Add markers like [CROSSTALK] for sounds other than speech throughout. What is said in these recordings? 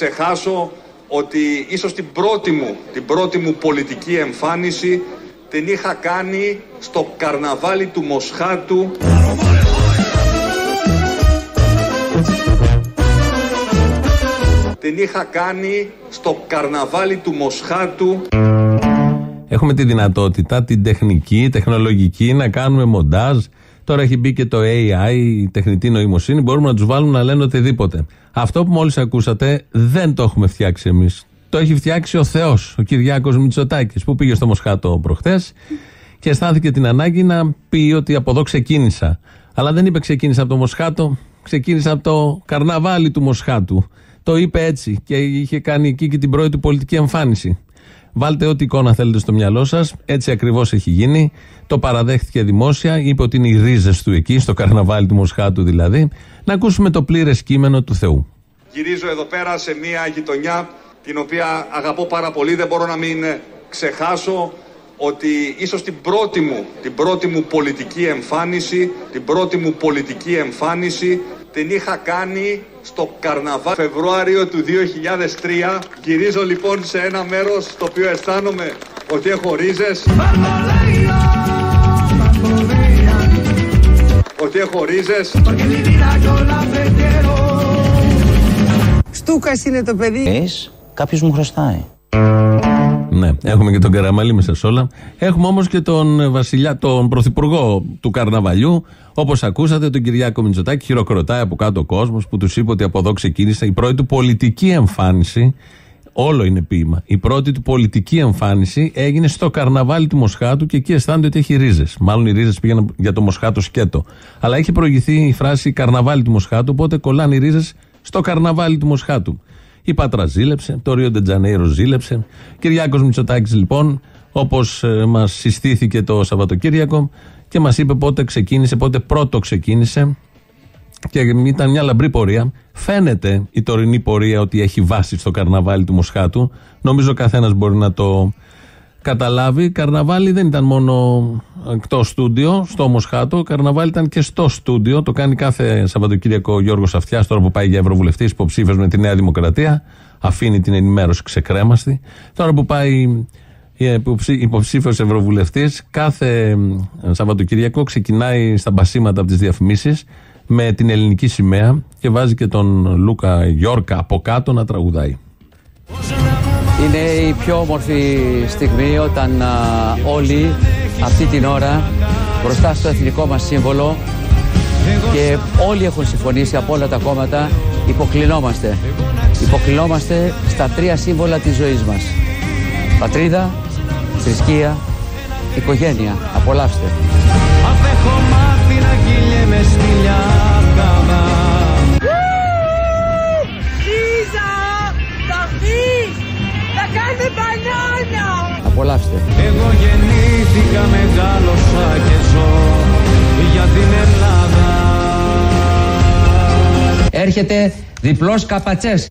μην ξεχάσω ότι ίσως την πρώτη μου, την πρώτη μου πολιτική εμφάνιση την είχα κάνει στο καρναβάλι του Μοσχάτου την είχα κάνει στο καρναβάλι του Μοσχάτου Έχουμε τη δυνατότητα, την τεχνική, τεχνολογική να κάνουμε μοντάζ. Τώρα έχει μπει και το AI, η τεχνητή νοημοσύνη. Μπορούμε να τους βάλουμε να λένε οτιδήποτε. Αυτό που μόλις ακούσατε δεν το έχουμε φτιάξει εμείς. Το έχει φτιάξει ο Θεός, ο Κυριάκος Μητσοτάκης, που πήγε στο Μοσχάτο προχθέ και αισθάνθηκε την ανάγκη να πει ότι από εδώ ξεκίνησα. Αλλά δεν είπε ξεκίνησα από το Μοσχάτο, ξεκίνησα από το καρναβάλι του Μοσχάτου. Το είπε έτσι και είχε κάνει εκεί και την πρώτη του πολιτική εμφάνιση. Βάλτε ό,τι εικόνα θέλετε στο μυαλό σας. Έτσι ακριβώς έχει γίνει. Το παραδέχτηκε δημόσια. Είπε ότι είναι οι ρίζες του εκεί, στο καρναβάλι του Μοσχάτου δηλαδή. Να ακούσουμε το πλήρες κείμενο του Θεού. Γυρίζω εδώ πέρα σε μια γειτονιά την οποία αγαπώ πάρα πολύ. Δεν μπορώ να μην ξεχάσω ότι ίσως την πρώτη μου, την πρώτη μου πολιτική εμφάνιση, την πρώτη μου πολιτική εμφάνιση την είχα κάνει στο καρναβά Φεβρουάριο του 2003. Γυρίζω λοιπόν σε ένα μέρος στο οποίο αισθάνομαι ότι έχω ρίζες. Ότι έχω ρίζες. Στούκας είναι το παιδί. Έχεις, κάποιος μου χρωστάει. Ναι, έχουμε και τον Καραμαλή μέσα σε όλα. Έχουμε όμως και τον Βασιλιά, τον Πρωθυπουργό του Καρναβαλιού. Όπως ακούσατε, τον Κυριάκο Μητσοτάκη, χειροκροτάει από κάτω ο κόσμος που τους είπε ότι από εδώ ξεκίνησε η πρώτη του πολιτική εμφάνιση. Όλο είναι ποίημα. Η πρώτη του πολιτική εμφάνιση έγινε στο καρναβάλι του Μοσχάτου και εκεί αισθάνεται ότι έχει ρίζες. Μάλλον οι ρίζες πήγαιναν για το Μοσχάτο σκέτο. Αλλά έχει προηγηθεί η φράση καρναβάλι του Μοσχάτου, οπότε κολλάνε οι ρίζες στο καρναβάλι του Μοσχάτου. Η Πάτρα ζήλεψε, το Ρίο Ντετζανέιρο ζήλεψε. Κυριάκος Μητσοτάκης λοιπόν, όπως ε, μας συστήθηκε το Σαββατοκύριακο και μας είπε πότε ξεκίνησε, πότε πρώτο ξεκίνησε. Και ήταν μια λαμπρή πορεία. Φαίνεται η τωρινή πορεία ότι έχει βάση στο καρναβάλι του Μοσχάτου. Νομίζω καθένας μπορεί να το καταλάβει. Καρναβάλι δεν ήταν μόνο εκτός στούντιο, στο Μοσχάτο. Καρναβάλι ήταν και στο στούντιο. Το κάνει κάθε Σαββατοκύριακο ο Γιώργος Αυτιάς, τώρα που πάει για Ευρωβουλευτής, υποψήφιος με τη Νέα Δημοκρατία. Αφήνει την ενημέρωση ξεκρέμαστη. Τώρα που πάει υποψήφιος Ευρωβουλευτής, κάθε Σαββατοκύριακο ξεκινάει στα μπασίματα από τις διαφημίσεις με την ελληνική σημαία και βάζει και τον Λούκα Γιόρκα από κάτω να τραγουδάει. Είναι η πιο όμορφη στιγμή όταν όλοι αυτή την ώρα μπροστά στο εθνικό μας σύμβολο και όλοι έχουν συμφωνήσει από όλα τα κόμματα υποκλεινόμαστε. Υποκλεινόμαστε στα τρία σύμβολα της ζωής μας. Πατρίδα, θρησκεία, οικογένεια. Απολαύστε. Απολαύστε. Εγώ γεννήθηκα, μεγάλωσα και ζω για την Ελλάδα. Έρχεται διπλός καπατσές.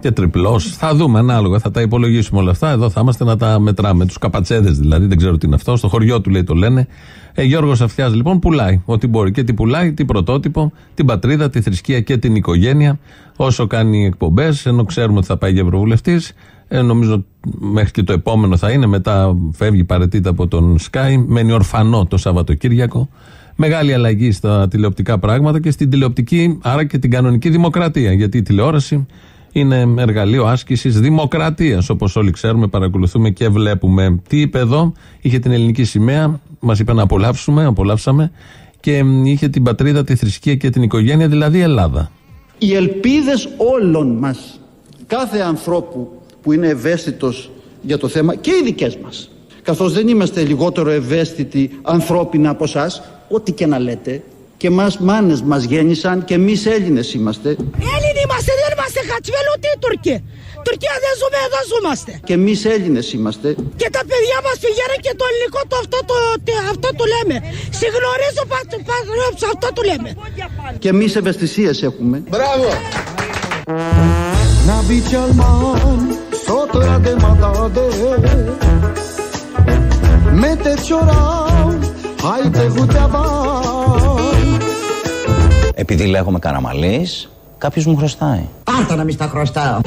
Και τριπλός. Θα δούμε ανάλογα, θα τα υπολογίσουμε όλα αυτά. Εδώ θα είμαστε να τα μετράμε. Τους καπατσέδες δηλαδή, δεν ξέρω τι είναι αυτό. Στο χωριό του λέει το λένε. Ε, Γιώργος Αυτιάς λοιπόν πουλάει ό,τι μπορεί. Και τι πουλάει, τι πρωτότυπο, την πατρίδα, τη θρησκεία και την οικογένεια. Όσο κάνει εκπομπές, ενώ ξέρουμε ότι θα πάει για ευρωβουλευτής, ε, νομίζω μέχρι και το επόμενο θα είναι. Μετά φεύγει παρετείται από τον Sky. Μένει ορφανό το Σαββατοκύριακο. Μεγάλη αλλαγή στα τηλεοπτικά πράγματα και στην τηλεοπτική, άρα και την κανονική δημοκρατία. Γιατί η τηλεόραση είναι εργαλείο άσκησης δημοκρατίας. Όπως όλοι ξέρουμε, παρακολουθούμε και βλέπουμε. Τι είπε εδώ, είχε την ελληνική σημαία, μας είπε να απολαύσουμε, απολαύσαμε και είχε την πατρίδα, τη θρησκεία και την οικογένεια, δηλαδή Ελλάδα. Οι ελπίδες όλων μας, κάθε ανθρώπου που είναι ευαίσθητος για το θέμα και οι δικές μας. Καθώς δεν είμαστε λιγότερο ευαίσθητοι ανθρώπινα από εσάς, ό,τι και να λέτε, και μας μάνες μας γέννησαν και εμείς Έλληνες είμαστε. Έλληνοι είμαστε, δεν είμαστε χατσβέλ ούτε οι Τουρκοί. Τουρκία δεν ζούμε, εδώ ζούμαστε. Και εμείς Έλληνες είμαστε. Και τα παιδιά μας πηγαίνουν και το ελληνικό το αυτό το, αυτό το λέμε. Συγνωρίζω πατριώψη, αυτό το λέμε. Και εμείς ευαισθησίες έχουμε. Μπράβο! Να μπει sotto de magade Mete ciorau, haide Επειδή λέγομαι Καραμαλής, κάποιος μου χρωστάει. Πάρτα να μη στα χρωστάω.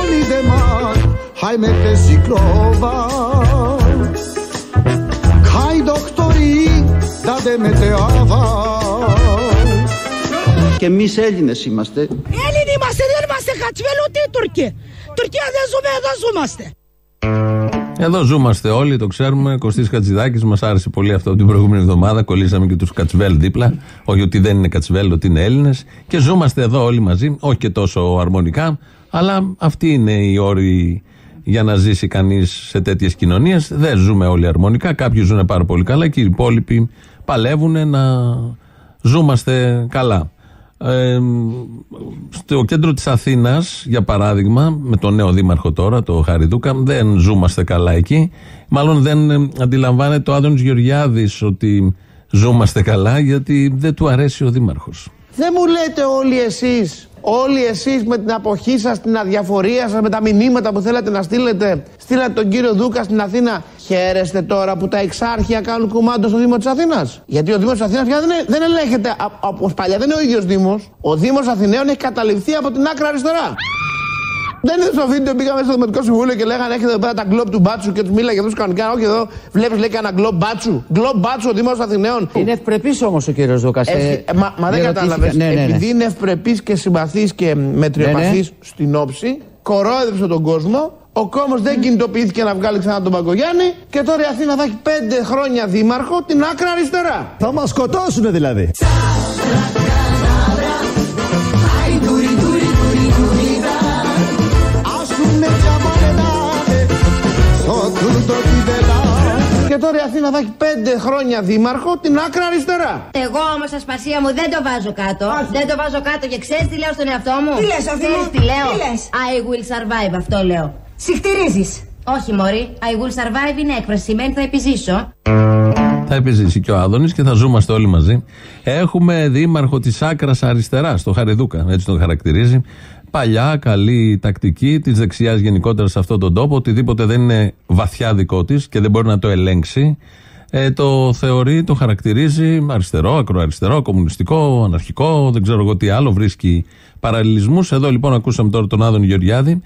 Όλοι δε μας, χάι με πεσικλόβα. Χάι δοκτορί, δάτε με τεάβα. Και εμείς Έλληνες είμαστε. Έλληνοι είμαστε, δεν είμαστε κατσβέλ ούτε οι Τουρκοί. Τουρκία δεν ζούμε, εδώ ζούμαστε. Εδώ ζούμαστε όλοι, το ξέρουμε. Κωστής Χατζηδάκης, μας άρεσε πολύ αυτό την προηγούμενη εβδομάδα. Κολλήσαμε και τους Κατσβέλ δίπλα. Όχι ότι δεν είναι Κατσβέλ, ότι είναι Έλληνες. Και ζούμαστε εδώ όλοι μαζί. Όχι και τόσο αρμονικά, αλλά αυτή είναι η όρη για να ζήσει κανείς σε τέτοιες κοινωνίες. Δεν ζούμε όλοι αρμονικά. Κάποιοι ζουν πάρα πολύ καλά και οι υπόλοιποι παλεύουν να ζούμαστε καλά. Ε, στο κέντρο της Αθήνας για παράδειγμα με τον νέο δήμαρχο τώρα το Χαριδούκα δεν ζούμαστε καλά εκεί μάλλον δεν ε, αντιλαμβάνεται ο Άδωνης Γεωργιάδης ότι ζούμαστε καλά γιατί δεν του αρέσει ο δήμαρχος Δεν μου λέτε όλοι εσείς Όλοι εσείς με την αποχή σας, την αδιαφορία σας, με τα μηνύματα που θέλατε να στείλετε, στείλατε τον κύριο Δούκα στην Αθήνα. Χαίρεστε τώρα που τα εξάρχεια κάνουν κουμάντο στο Δήμο της Αθήνας. Γιατί ο Δήμος της Αθήνας πια δεν, ε- δεν ελέγχεται όπως παλιά, δεν είναι ο ίδιος Δήμος. Ο Δήμος Αθηναίων έχει καταληφθεί από την άκρα αριστερά. Δεν είναι στο βίντεο πήγαμε στο Δημοτικό Συμβούλιο και λέγανε έχετε εδώ πέρα τα γκλόπ του μπάτσου και τους μίλαγε αυτού κανονικά. Όχι εδώ, βλέπεις λέει κανένα γκλόπ μπάτσου. Γκλόπ μπάτσου ο Δήμος Αθηναίων. Είναι ευπρεπής όμως ο κύριος Δούκας. Ε, ε, μα, μα δεν κατάλαβες. Ναι, ναι, ναι. Επειδή είναι ευπρεπής και συμπαθής και μετριοπαθή Ναι, ναι. στην όψη, κορόιδεψε τον κόσμο. Ο κόμμα δεν κινητοποιήθηκε να βγάλει ξανά τον Παγκογιάννη και τώρα η Αθήνα θα έχει πέντε χρόνια δήμαρχο την άκρα αριστερά. Θα μας σκοτώσουνε δηλαδή. Ας με τσαμπαρεδάδε, στο τούτο τη βελά. Και τώρα η Αθήνα θα έχει πέντε χρόνια δήμαρχο την άκρα αριστερά. Εγώ όμως, Ασπασία μου, δεν το βάζω κάτω. Δεν το βάζω κάτω και ξέρεις τι λέω στον εαυτό μου; Τι λες, Αθηνό; Ξέρεις τι λέω; Τι λες; I will survive, αυτό λέω. Συχτηρίζεις. Όχι, Μωρή. I will survive είναι έκφραση. Σημαίνει θα επιζήσω. θα επιζήσει και ο Άδωνης και θα ζούμαστε όλοι μαζί. Έχουμε δήμαρχο της άκρας αριστεράς, το Χαριδούκα, έτσι τον χαρακτηρίζει. Παλιά, καλή τακτική της δεξιάς γενικότερα σε αυτόν τον τόπο. Οτιδήποτε δεν είναι βαθιά δικό της και δεν μπορεί να το ελέγξει, ε, το θεωρεί, το χαρακτηρίζει αριστερό, ακροαριστερό, κομμουνιστικό, αναρχικό, δεν ξέρω εγώ τι άλλο. Βρίσκει παραλληλισμούς. Εδώ λοιπόν ακούσαμε τώρα τον Άδωνη Γεωργιάδη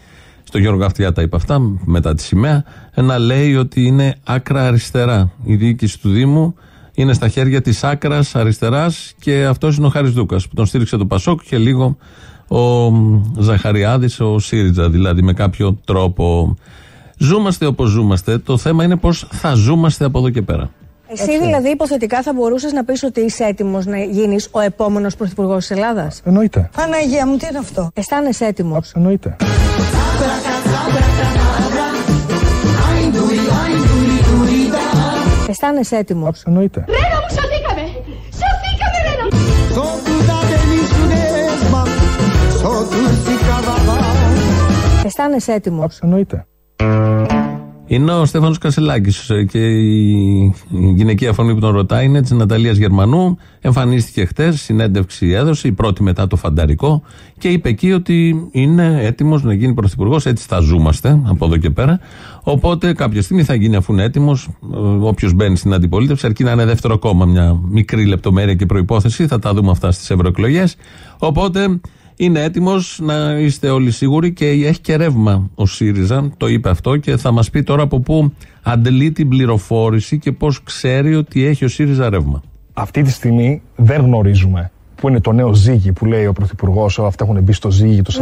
στο Γιώργο Αυτιά τα είπε αυτά μετά τη σημαία, να λέει ότι είναι άκρα αριστερά. Η διοίκηση του Δήμου είναι στα χέρια της άκρας αριστεράς και αυτός είναι ο Χάρης Δούκας που τον στήριξε το Πασόκ και λίγο ο Ζαχαριάδης, ο ΣΥΡΙΖΑ δηλαδή με κάποιο τρόπο. Ζούμαστε όπως ζούμαστε. Το θέμα είναι πώς θα ζούμαστε από εδώ και πέρα. Εσύ δηλαδή υποθετικά θα μπορούσες να πεις ότι είσαι έτοιμος να γίνεις ο επόμενος πρωθυπουργός της Ελλάδας; Εννοείται. Παναγία μου, τι είναι αυτό; Αισθάνεσαι έτοιμος; Εννοείται. Αισθάνεσαι έτοιμος; Εννοείται. Ρένα μου, σωθήκαμε! Σωθήκαμε, Ρένα! Στο κουδάτε νησουνέσμα, στο τουρσι καβαβά. Αισθάνεσαι έτοιμος; Εννοείται. Είναι ο Στέφανος Κασελάκης και η η γυναικεία φωνή που τον ρωτάει είναι της Ναταλίας Γερμανού. Εμφανίστηκε χτες, συνέντευξη έδωσε, η πρώτη μετά το φανταρικό και είπε εκεί ότι είναι έτοιμος να γίνει πρωθυπουργός. Έτσι θα ζούμαστε από εδώ και πέρα. Οπότε κάποια στιγμή θα γίνει αφού είναι έτοιμος. Όποιος μπαίνει στην αντιπολίτευση, αρκεί να είναι δεύτερο κόμμα, μια μικρή λεπτομέρεια και προπόθεση. Θα τα δούμε αυτά στις ευρωεκλογές. Οπότε είναι έτοιμος να είστε όλοι σίγουροι και έχει και ρεύμα ο ΣΥΡΙΖΑ. Το είπε αυτό και θα μας πει τώρα από πού αντλεί την πληροφόρηση και πώς ξέρει ότι έχει ο ΣΥΡΙΖΑ ρεύμα. Αυτή τη στιγμή δεν γνωρίζουμε που είναι το νέο ζύγι που λέει ο Πρωθυπουργός, αυτά έχουν μπει στο ζύγι το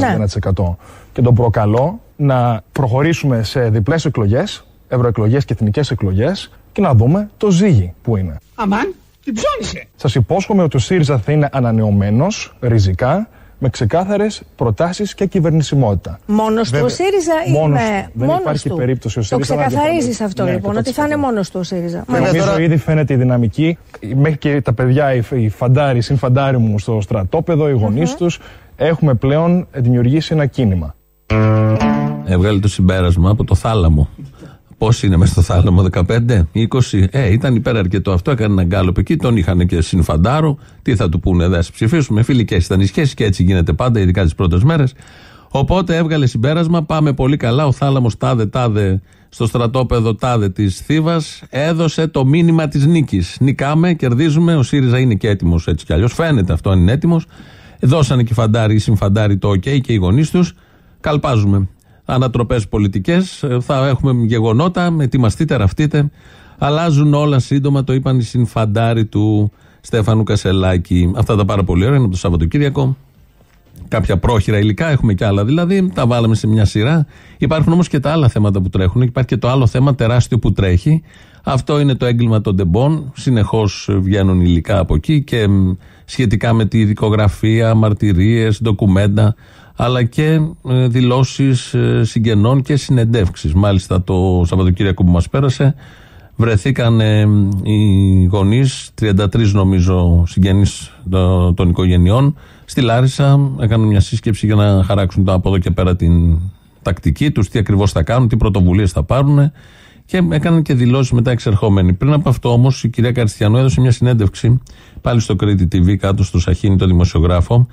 41%. Και τον προκαλώ να προχωρήσουμε σε διπλές εκλογές, ευρωεκλογές και εθνικές εκλογές και να δούμε το ζύγι που είναι. Αμάν, την ψώνισε. Σας υπόσχομαι ότι ο ΣΥΡΙΖΑ θα είναι ανανεωμένος ριζικά με ξεκάθαρες προτάσεις και κυβερνησιμότητα. Μόνος του ο Βέβαια. ΣΥΡΙΖΑ Μόνος είναι. του. Δεν μόνος υπάρχει του. περίπτωση ο Το ΣΥΡΙΖΑ να ξεκαθαρίζεις διαφωνεί. αυτό Ναι, λοιπόν, ότι θα 100%. είναι μόνος του ο ΣΥΡΙΖΑ. Νομίζω τώρα- ήδη φαίνεται η δυναμική. Μέχρι και τα παιδιά, οι, οι φαντάροι, συν φαντάροι μου στο στρατόπεδο, οι γονείς τους, έχουμε πλέον δημιουργήσει ένα κίνημα. Έβγαλε το συμπέρασμα από το θάλαμο. Πώς είναι μέσα στο θάλαμο, 15, 20. Ε, ήταν υπεραρκετό αυτό. Έκανε έναν γκάλωπ εκεί, τον είχαν και συμφαντάρο. Τι θα του πούνε, δεν ψηφίσουμε. Φιλικές ήταν οι σχέσεις και έτσι γίνεται πάντα, ειδικά τις πρώτες μέρες. Οπότε έβγαλε συμπέρασμα, πάμε πολύ καλά. Ο θάλαμος τάδε τάδε στο στρατόπεδο τάδε της Θήβας έδωσε το μήνυμα της νίκης. Νικάμε, κερδίζουμε. Ο ΣΥΡΙΖΑ είναι και έτοιμος έτσι κι αλλιώς. Φαίνεται αυτό αν είναι έτοιμος. Δώσανε και φαντάρι ή συμφαντάρι το OK και οι γονείς τους. Καλπάζουμε. Ανατροπές πολιτικές. Θα έχουμε γεγονότα. Ετοιμαστείτε, ραφτείτε. Αλλάζουν όλα σύντομα, το είπαν οι συμφαντάρι του Στέφανου Κασελάκη. Αυτά τα πάρα πολύ ωραία είναι από το Σαββατοκύριακο. Κάποια πρόχειρα υλικά, έχουμε και άλλα δηλαδή. Τα βάλαμε σε μια σειρά. Υπάρχουν όμως και τα άλλα θέματα που τρέχουν. Υπάρχει και το άλλο θέμα τεράστιο που τρέχει. Αυτό είναι το έγκλημα των τεμπών. Συνεχώς βγαίνουν υλικά από εκεί και σχετικά με τη δικογραφία, μαρτυρίες, ντοκουμέντα, αλλά και δηλώσεις συγγενών και συνεντεύξεις. Μάλιστα το Σαββατοκύριακο που μας πέρασε, βρεθήκαν οι γονείς, 33 νομίζω συγγενείς των οικογενειών, στη Λάρισα. Έκαναν μια σύσκεψη για να χαράξουν από εδώ και πέρα την τακτική τους, τι ακριβώς θα κάνουν, τι πρωτοβουλίες θα πάρουν και έκαναν και δηλώσεις μετά εξερχόμενοι. Πριν από αυτό όμως η κυρία Καριστιανού έδωσε μια συνέντευξη πάλι στο Κρήτη TV κάτω στο Σαχίνι, το δημοσιογράφο.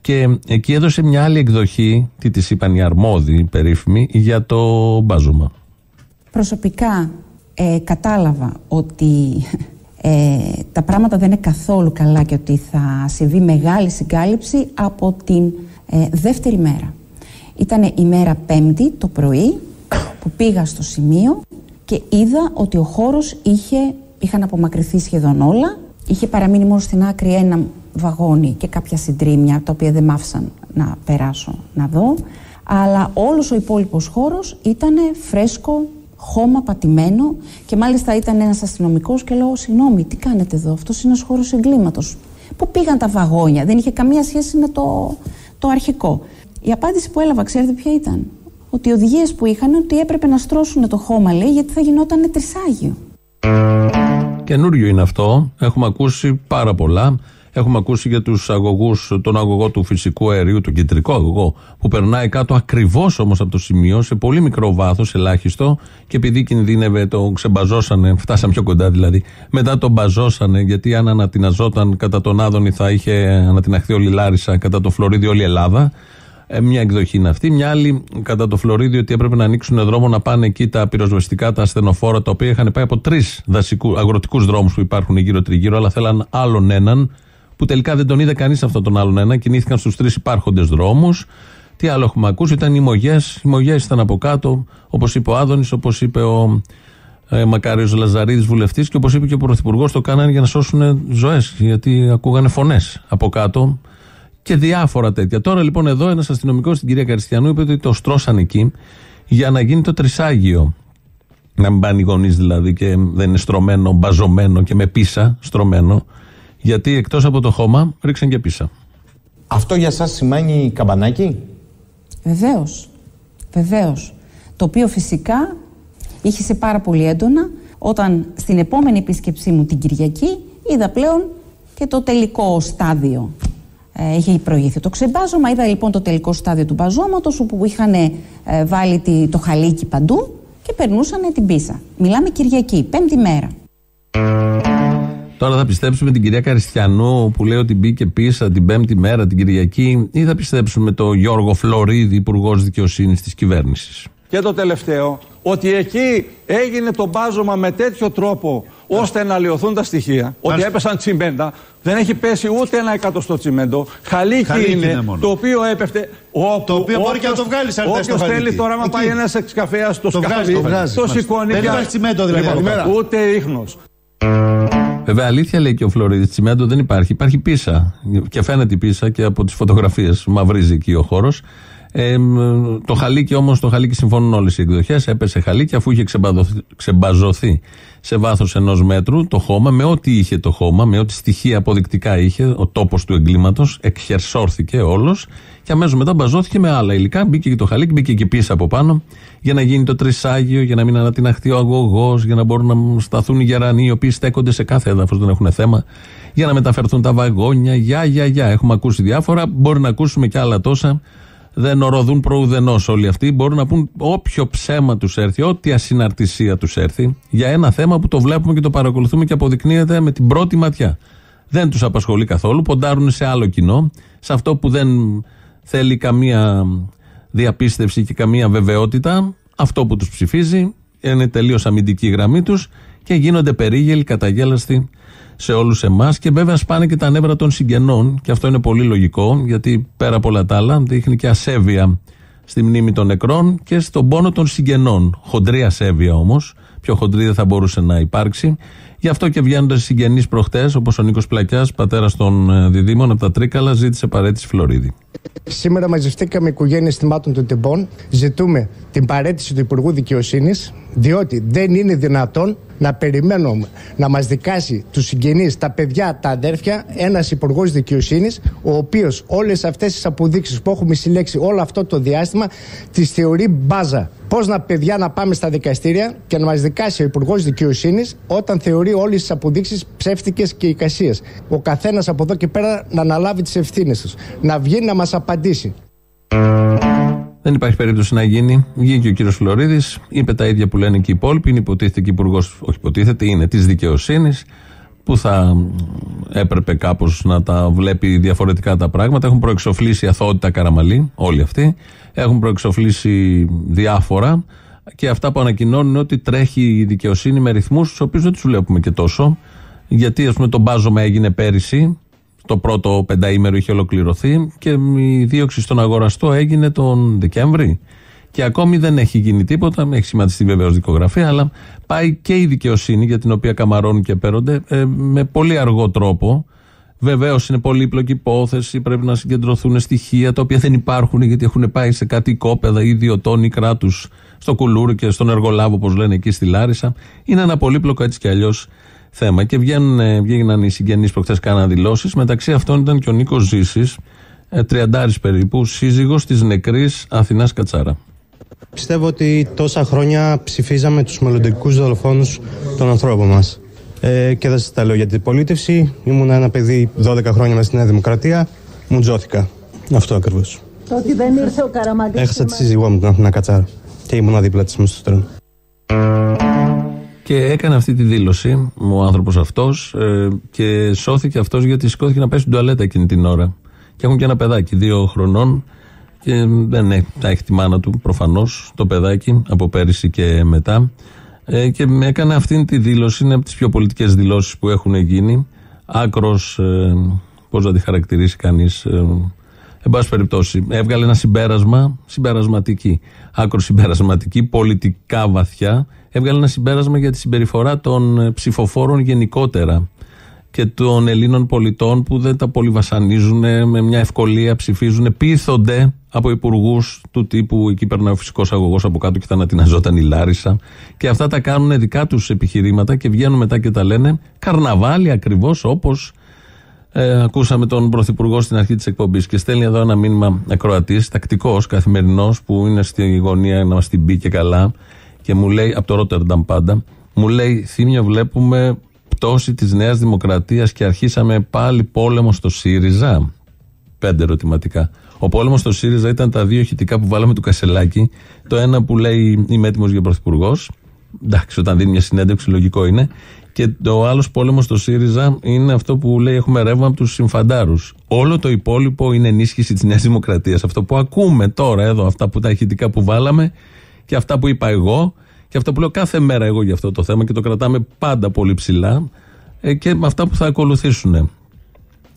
Και εκεί έδωσε μια άλλη εκδοχή, τι της είπαν οι αρμόδιοι περίφημοι, για το μπάζωμα. Προσωπικά ε, κατάλαβα ότι ε, τα πράγματα δεν είναι καθόλου καλά και ότι θα συμβεί μεγάλη συγκάλυψη από την ε, δεύτερη μέρα. Ήταν η μέρα πέμπτη το πρωί που πήγα στο σημείο και είδα ότι ο χώρος είχε, είχαν απομακρυνθεί σχεδόν όλα. Είχε παραμείνει μόνο στην άκρη ένα βαγόνι και κάποια συντρίμια, τα οποία δεν μ' άφησαν να περάσω να δω. Αλλά όλος ο υπόλοιπος χώρος ήταν φρέσκο, χώμα πατημένο και μάλιστα ήταν ένας αστυνομικός και λέω «Συγγνώμη, τι κάνετε εδώ, αυτός είναι ένας χώρος εγκλήματος». Πού πήγαν τα βαγόνια, δεν είχε καμία σχέση με το, το αρχικό. Η απάντηση που έλαβα, ξέρετε ποια ήταν; Ότι οι οδηγίες που είχαν ότι έπρεπε να στρώσουν το χώμα, λέει, γιατί θα γινόταν τρισάγιο. Καινούριο είναι αυτό. Έχουμε ακούσει πάρα πολλά. Έχουμε ακούσει για τους αγωγούς, τον αγωγό του φυσικού αερίου, τον κεντρικό αγωγό, που περνάει κάτω ακριβώς όμως από το σημείο, σε πολύ μικρό βάθος, ελάχιστο, και επειδή κινδύνευε, το ξεμπαζώσανε, φτάσαμε πιο κοντά δηλαδή. Μετά τον μπαζώσανε, γιατί αν ανατιναζόταν κατά τον Άδωνη θα είχε ανατιναχθεί όλη η Λάρισα, κατά το Φλωρίδι όλη η Ελλάδα. Ε, μια εκδοχή είναι αυτή. Μια άλλη κατά το Φλωρίδι ότι έπρεπε να ανοίξουν δρόμο να πάνε εκεί τα πυροσβεστικά, τα ασθενοφόρα τα οποία είχαν πάει από τρεις αγροτικούς δρόμους που υπάρχουν γύρω-τριγύρω, αλλά θέλαν άλλον έναν που τελικά δεν τον είδε κανείς αυτόν τον άλλον έναν. Κινήθηκαν στους τρεις υπάρχοντες δρόμους. Τι άλλο έχουμε ακούσει, ήταν οι μογέ. Οι μογέ ήταν από κάτω, όπως είπε ο Άδωνης, όπως είπε ο ε, Μακάριος Λαζαρίδης, βουλευτής, και όπως είπε και ο Πρωθυπουργός, το κάνανε για να σώσουν ζωές. Γιατί ακούγανε φωνές από κάτω και διάφορα τέτοια. Τώρα λοιπόν εδώ ένας αστυνομικός στην κυρία Καριστιανού είπε ότι το στρώσαν εκεί για να γίνει το τρισάγιο. Να μην πάνε οι γονείς δηλαδή και δεν είναι στρωμένο, μπαζωμένο και με πίσα στρωμένο. Γιατί εκτός από το χώμα ρίξαν και πίσα. Αυτό για σας σημαίνει καμπανάκι; Βεβαίως. Βεβαίως. Το οποίο φυσικά είχε σε πάρα πολύ έντονα όταν στην επόμενη επίσκεψή μου την Κυριακή είδα πλέον και το τελικό στάδιο ε, είχε προηγηθεί το ξεμπάζωμα. Είδα λοιπόν το τελικό στάδιο του μπαζώματος, όπου είχαν ε, βάλει το χαλίκι παντού και περνούσαν την πίσα. Μιλάμε Κυριακή, πέμπτη μέρα. Τώρα θα πιστέψουμε την κυρία Καριστιανού που λέει ότι μπήκε πίσα την πέμπτη μέρα την Κυριακή ή θα πιστέψουμε τον Γιώργο Φλωρίδη, υπουργός δικαιοσύνης της κυβέρνησης. Και το τελευταίο, ότι εκεί έγινε το μπάζωμα με τέτοιο τρόπο ώστε να λιωθούν τα στοιχεία, ότι έπεσαν τσιμέντα, δεν έχει πέσει ούτε ένα εκατοστό τσιμέντο. Χαλίκι, Χαλίκι είναι, είναι μόνο. το οποίο έπεφτε. Όπου, Το οποίο μπορεί και να το βγάλεις αν θες το Όποιο θέλει χαλίκι. τώρα, άμα Εκεί. πάει ένας εξκαφέα στο Το βγάζεις, σκαφί, το βγάζεις, το μάλιστα. σηκώνει. Δεν και- υπάρχει τσιμέντο, δηλαδή, Λοιπόν, καλημέρα. Ούτε ίχνος. Βέβαια, αλήθεια λέει και ο Φλωρίδης. Τσιμέντο δεν υπάρχει. Υπάρχει πίσα. Και φαίνεται η πίσα και από τις φωτογραφίες. Μαυρίζει εκεί ο χώρος. Ε, μ, το χαλίκι όμως, το χαλίκι συμφωνούν όλες οι εκδοχές. Έπεσε χαλίκι αφού είχε ξεμπαδοθεί- ξεμπαζωθεί σε βάθος ενός μέτρου το χώμα, με ό,τι είχε το χώμα, με ό,τι στοιχεία αποδεικτικά είχε, ο τόπος του εγκλήματος, εκχερσόρθηκε όλος και αμέσως μετά μπαζώθηκε με άλλα υλικά. Μπήκε και το χαλίκι, μπήκε και πίσω από πάνω για να γίνει το τρισάγιο, για να μην ανατιναχθεί ο αγωγός, για να μπορούν να σταθούν οι γερανοί, οι οποίοι στέκονται σε κάθε έδαφος, δεν έχουν θέμα, για να μεταφερθούν τα βαγόνια. Γεια, γεια, γεια. Έχουμε ακούσει διάφορα, μπορεί να ακούσουμε και άλλα τόσα. Δεν οροδούν προουδενός όλοι αυτοί. Μπορούν να πούν όποιο ψέμα τους έρθει, ό,τι ασυναρτησία τους έρθει, για ένα θέμα που το βλέπουμε και το παρακολουθούμε και αποδεικνύεται με την πρώτη ματιά. Δεν τους απασχολεί καθόλου, ποντάρουν σε άλλο κοινό, σε αυτό που δεν θέλει καμία διαπίστευση και καμία βεβαιότητα. Αυτό που τους ψηφίζει είναι τελείως αμυντική η γραμμή τους και γίνονται περίγελοι, καταγέλαστοι σε όλους εμάς. Και βέβαια σπάνε και τα νεύρα των συγγενών, και αυτό είναι πολύ λογικό, γιατί πέρα από όλα τα άλλα δείχνει και ασέβεια στη μνήμη των νεκρών και στον πόνο των συγγενών. Χοντρή ασέβεια όμως, πιο χοντρή δεν θα μπορούσε να υπάρξει. Γι' αυτό και βγαίνοντα οι συγγενείς προχτές, όπως ο Νίκος Πλακιάς, πατέρας των ε, διδήμων από τα Τρίκαλα, ζήτησε παρέτηση Φλωρίδη. Σήμερα μαζευτήκαμε οικογένειες θυμάτων των τεμπών. Ζητούμε την παρέτηση του Υπουργού Δικαιοσύνης, διότι δεν είναι δυνατόν να περιμένουμε να μας δικάσει τους συγγενείς, τα παιδιά, τα αδέρφια, ένας Υπουργός Δικαιοσύνης, ο οποίος όλες αυτές τις αποδείξεις που έχουμε συλλέξει όλο αυτό το διάστημα τις θεωρεί μπάζα. Πώς να παιδιά να πάμε στα δικαστήρια και να μας δικάσει ο Υπουργός Δικαιοσύνης όταν θεωρεί όλες τις αποδείξεις ψεύτικες και εικασίες. Ο καθένας από εδώ και πέρα να αναλάβει τις ευθύνες τους. Να βγει να μας απαντήσει. Δεν υπάρχει περίπτωση να γίνει. Βγήκε ο κύριος Φλωρίδης, είπε τα ίδια που λένε και οι υπόλοιποι. Είναι υποτίθεται και υπουργός, όχι υποτίθεται, είναι της δικαιοσύνης, που θα έπρεπε κάπως να τα βλέπει διαφορετικά τα πράγματα. Έχουν προεξοφλήσει αθωότητα καραμαλή, όλοι αυτοί. Έχουν προεξοφλήσει διάφορα. Και αυτά που ανακοινώνουν είναι ότι τρέχει η δικαιοσύνη με ρυθμούς, τους οποίους δεν τους βλέπουμε και τόσο. Γιατί, ας πούμε, το μπάζωμα έγινε πέρυσι, το πρώτο πενταήμερο είχε ολοκληρωθεί και η δίωξη στον αγοραστό έγινε τον Δεκέμβρη. Και ακόμη δεν έχει γίνει τίποτα, έχει σχηματιστεί βεβαίως δικογραφία, αλλά πάει και η δικαιοσύνη για την οποία καμαρώνουν και παίρνονται ε, με πολύ αργό τρόπο. Βεβαίως είναι πολύπλοκη υπόθεση, πρέπει να συγκεντρωθούν στοιχεία τα οποία δεν υπάρχουν γιατί έχουν πάει σε κάτι κόπεδα ιδιωτών ή κράτους στο Κουλούρ και στον Εργολάβο, όπως λένε εκεί στη Λάρισα. Είναι ένα πολύπλοκο έτσι κι αλλιώς θέμα. Και βγαίνουν, ε, βγαίνουν οι συγγενείς που χθες κάναν δηλώσεις. Μεταξύ αυτών ήταν και ο Νίκος Ζήσης, ε, τριαντάρης περίπου, σύζυγος της νεκρής Αθηνάς Κατσάρα. Πιστεύω ότι τόσα χρόνια ψηφίζαμε τους μελλοντικούς δολοφόνους των ανθρώπων μας. Ε, και δεν σας τα λέω για την πολίτευση. Ήμουν ένα παιδί 12 χρόνια μέσα στη Νέα Δημοκρατία. Μου τζώθηκα. Αυτό ακριβώς. Το ότι δεν ήρθε ο Καραμαγκής... Έχασα τη σύζυγό μου την Αθηνά Κατσάρα. Και ήμουν δίπλα της μέσα στο τρένο. Και έκανε αυτή τη δήλωση ο άνθρωπος αυτός ε, και σώθηκε αυτός γιατί σηκώθηκε να πάει στην τουαλέτα εκείνη την ώρα. Και έχουν και ένα παιδάκι δύο χρονών και δεν έχει, θα έχει τη μάνα του προφανώς το παιδάκι από πέρυσι και μετά. Ε, και έκανε αυτή τη δήλωση, είναι από τις πιο πολιτικές δηλώσεις που έχουν γίνει. Άκρος, ε, πώς να τη χαρακτηρίσει κανείς. Ε, εν πάση περιπτώσει, έβγαλε ένα συμπέρασμα, συμπερασματική, άκρο συμπερασματική, πολιτικά βαθιά. Έβγαλε ένα συμπέρασμα για τη συμπεριφορά των ε, ψηφοφόρων γενικότερα και των Ελλήνων πολιτών που δεν τα πολύ βασανίζουν με μια ευκολία, ψηφίζουν, πείθονται από υπουργούς του τύπου εκεί περνάει ο φυσικός αγωγός από κάτω και θα ανατιναζόταν η Λάρισα. Και αυτά τα κάνουν δικά τους επιχειρήματα και βγαίνουν μετά και τα λένε καρναβάλι ακριβώς όπως ε, ακούσαμε τον Πρωθυπουργό στην αρχή της εκπομπής και στέλνει εδώ ένα μήνυμα ακροατής, τακτικός, καθημερινός, που είναι στη γωνία να μας την πει και καλά και μου λέει, από το Ρότερνταμ πάντα, μου λέει, Θύμιο, βλέπουμε πτώση της Νέας Δημοκρατίας και αρχίσαμε πάλι πόλεμο στο ΣΥΡΙΖΑ. Πέντε ερωτηματικά. Ο πόλεμος στο ΣΥΡΙΖΑ ήταν τα δύο ηχητικά που βάλαμε του Κασελάκη. Το ένα που λέει Είμαι έτοιμος για πρωθυπουργός. Εντάξει, όταν δίνει μια συνέντευξη, λογικό είναι. Και το άλλος πόλεμος στο ΣΥΡΙΖΑ είναι αυτό που λέει Έχουμε ρεύμα από τους συμφαντάρους. Όλο το υπόλοιπο είναι ενίσχυση της Νέας Δημοκρατίας. Αυτό που ακούμε τώρα εδώ, αυτά που τα ηχητικά που βάλαμε και αυτά που είπα εγώ και αυτά που λέω κάθε μέρα εγώ για αυτό το θέμα και το κρατάμε πάντα πολύ ψηλά ε, και με αυτά που θα ακολουθήσουν.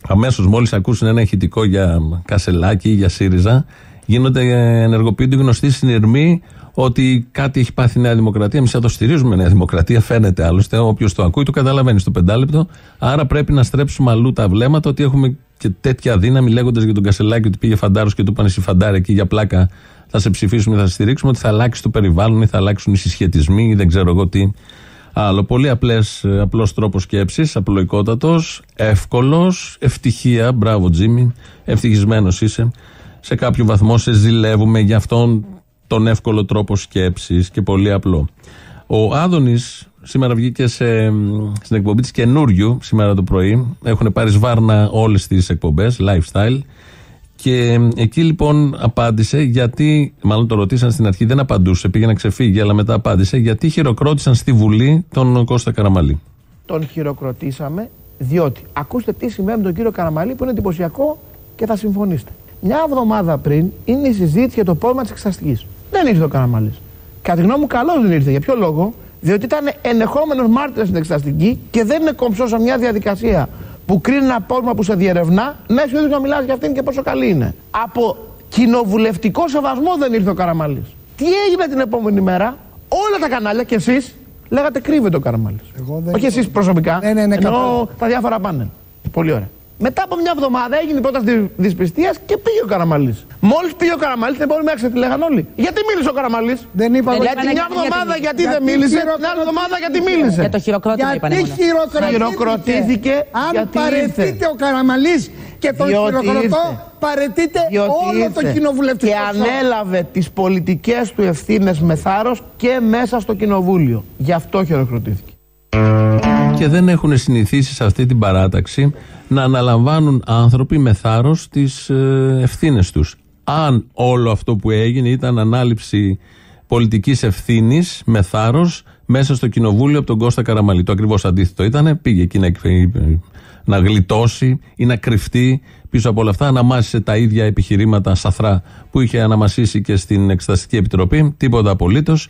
Αμέσως μόλις ακούσουν ένα ηχητικό για Κασελάκη ή για ΣΥΡΙΖΑ, γίνονται ενεργοποιούνται γνωστοί συνειρμοί ότι κάτι έχει πάθει η Νέα Δημοκρατία. Εμείς θα το στηρίζουμε Νέα Δημοκρατία, φαίνεται άλλωστε. Όποιος το ακούει, το καταλαβαίνει στο πεντάλεπτο. Άρα πρέπει να στρέψουμε αλλού τα βλέμματα ότι έχουμε και τέτοια δύναμη, λέγοντας για τον Κασελάκη ότι πήγε φαντάρος και του είπαν εσύ φαντάρε εκεί για πλάκα θα σε ψηφίσουμε ή θα σε στηρίξουμε, ότι θα αλλάξει το περιβάλλον ή θα αλλάξουν οι συσχετισμοί ή δεν ξέρω εγώ τι άλλο. Πολύ απλές, απλός τρόπος σκέψης, απλοϊκότατος, εύκολος, ευτυχία, μπράβο Τζίμι, ευτυχισμένος είσαι. Σε κάποιο βαθμό σε ζηλεύουμε για αυτόν τον εύκολο τρόπο σκέψης και πολύ απλό. Ο Άδωνης σήμερα βγήκε σε, στην εκπομπή της καινούριου σήμερα το πρωί. Έχουν πάρει σβάρνα όλες τις εκπομπές, lifestyle. Και εκεί λοιπόν απάντησε γιατί, μάλλον το ρωτήσαν στην αρχή, δεν απαντούσε, πήγε να ξεφύγει, αλλά μετά απάντησε γιατί χειροκρότησαν στη Βουλή τον Κώστα Καραμαλή. Τον χειροκροτήσαμε διότι ακούστε τι συμβαίνει με τον κύριο Καραμαλή που είναι εντυπωσιακό και θα συμφωνήσετε. Μια εβδομάδα πριν είναι η συζήτηση για το πρόβλημα της εξαστικής. Δεν ήρθε ο Καραμαλής. Κατά τη γνώμη μου, καλώ δεν ήρθε. Για ποιο λόγο, Διότι ήταν ενεχόμενος μάρτυρας στην εξεταστική και δεν είναι κομψό σε μια διαδικασία που κρίνει ένα απόρριμα που σε διερευνά, να έχει να μιλάς για αυτήν και πόσο καλή είναι. Από κοινοβουλευτικό σεβασμό δεν ήρθε ο Καραμαλή. Τι έγινε την επόμενη μέρα, όλα τα κανάλια και εσείς λέγατε κρύβεται ο Καραμαλή. Όχι εσείς προσωπικά. Ναι, ναι, ναι, ενώ κατάλαβα. τα διάφορα πάνε. Πολύ ωραία. Μετά από μια εβδομάδα έγινε η πρόταση δυσπιστίας και πήγε ο Καραμαλής. Μόλις πήγε ο Καραμαλής, την επόμενη μέρα ξέρετε τι λέγανε όλοι. Γιατί μίλησε ο Καραμαλής; Δεν είπα Γιατί εγώ. μια εβδομάδα γιατί δεν Γιατί μίλησε, την χειροκροτήθηκε; άλλη εβδομάδα γιατί μίλησε; Για το χειροκρότημα είπανε Γιατί μόνο. χειροκροτήθηκε; Χειροκροτήθηκε Αν γιατί παρετείτε ήρθε. ο Καραμαλής και τον Διότι χειροκροτώ, ήρθε. παρετείτε Διότι όλο το ήρθε κοινοβουλευτικό Και σώμα. ανέλαβε τις πολιτικές του ευθύνες με θάρρος και μέσα στο κοινοβούλιο. Γι' αυτό χειροκροτήθηκε. Και δεν έχουν συνηθίσει σε αυτή την παράταξη να αναλαμβάνουν άνθρωποι με θάρρος τις ε, ευθύνες τους. Αν όλο αυτό που έγινε ήταν ανάληψη πολιτικής ευθύνης με θάρρος μέσα στο κοινοβούλιο από τον Κώστα Καραμαλή. Το ακριβώς αντίθετο ήταν, πήγε εκεί να, εκ- να γλιτώσει ή να κρυφτεί πίσω από όλα αυτά, αναμάσισε τα ίδια επιχειρήματα σαθρά που είχε αναμασίσει και στην Εξεταστική Επιτροπή, τίποτα απολύτως.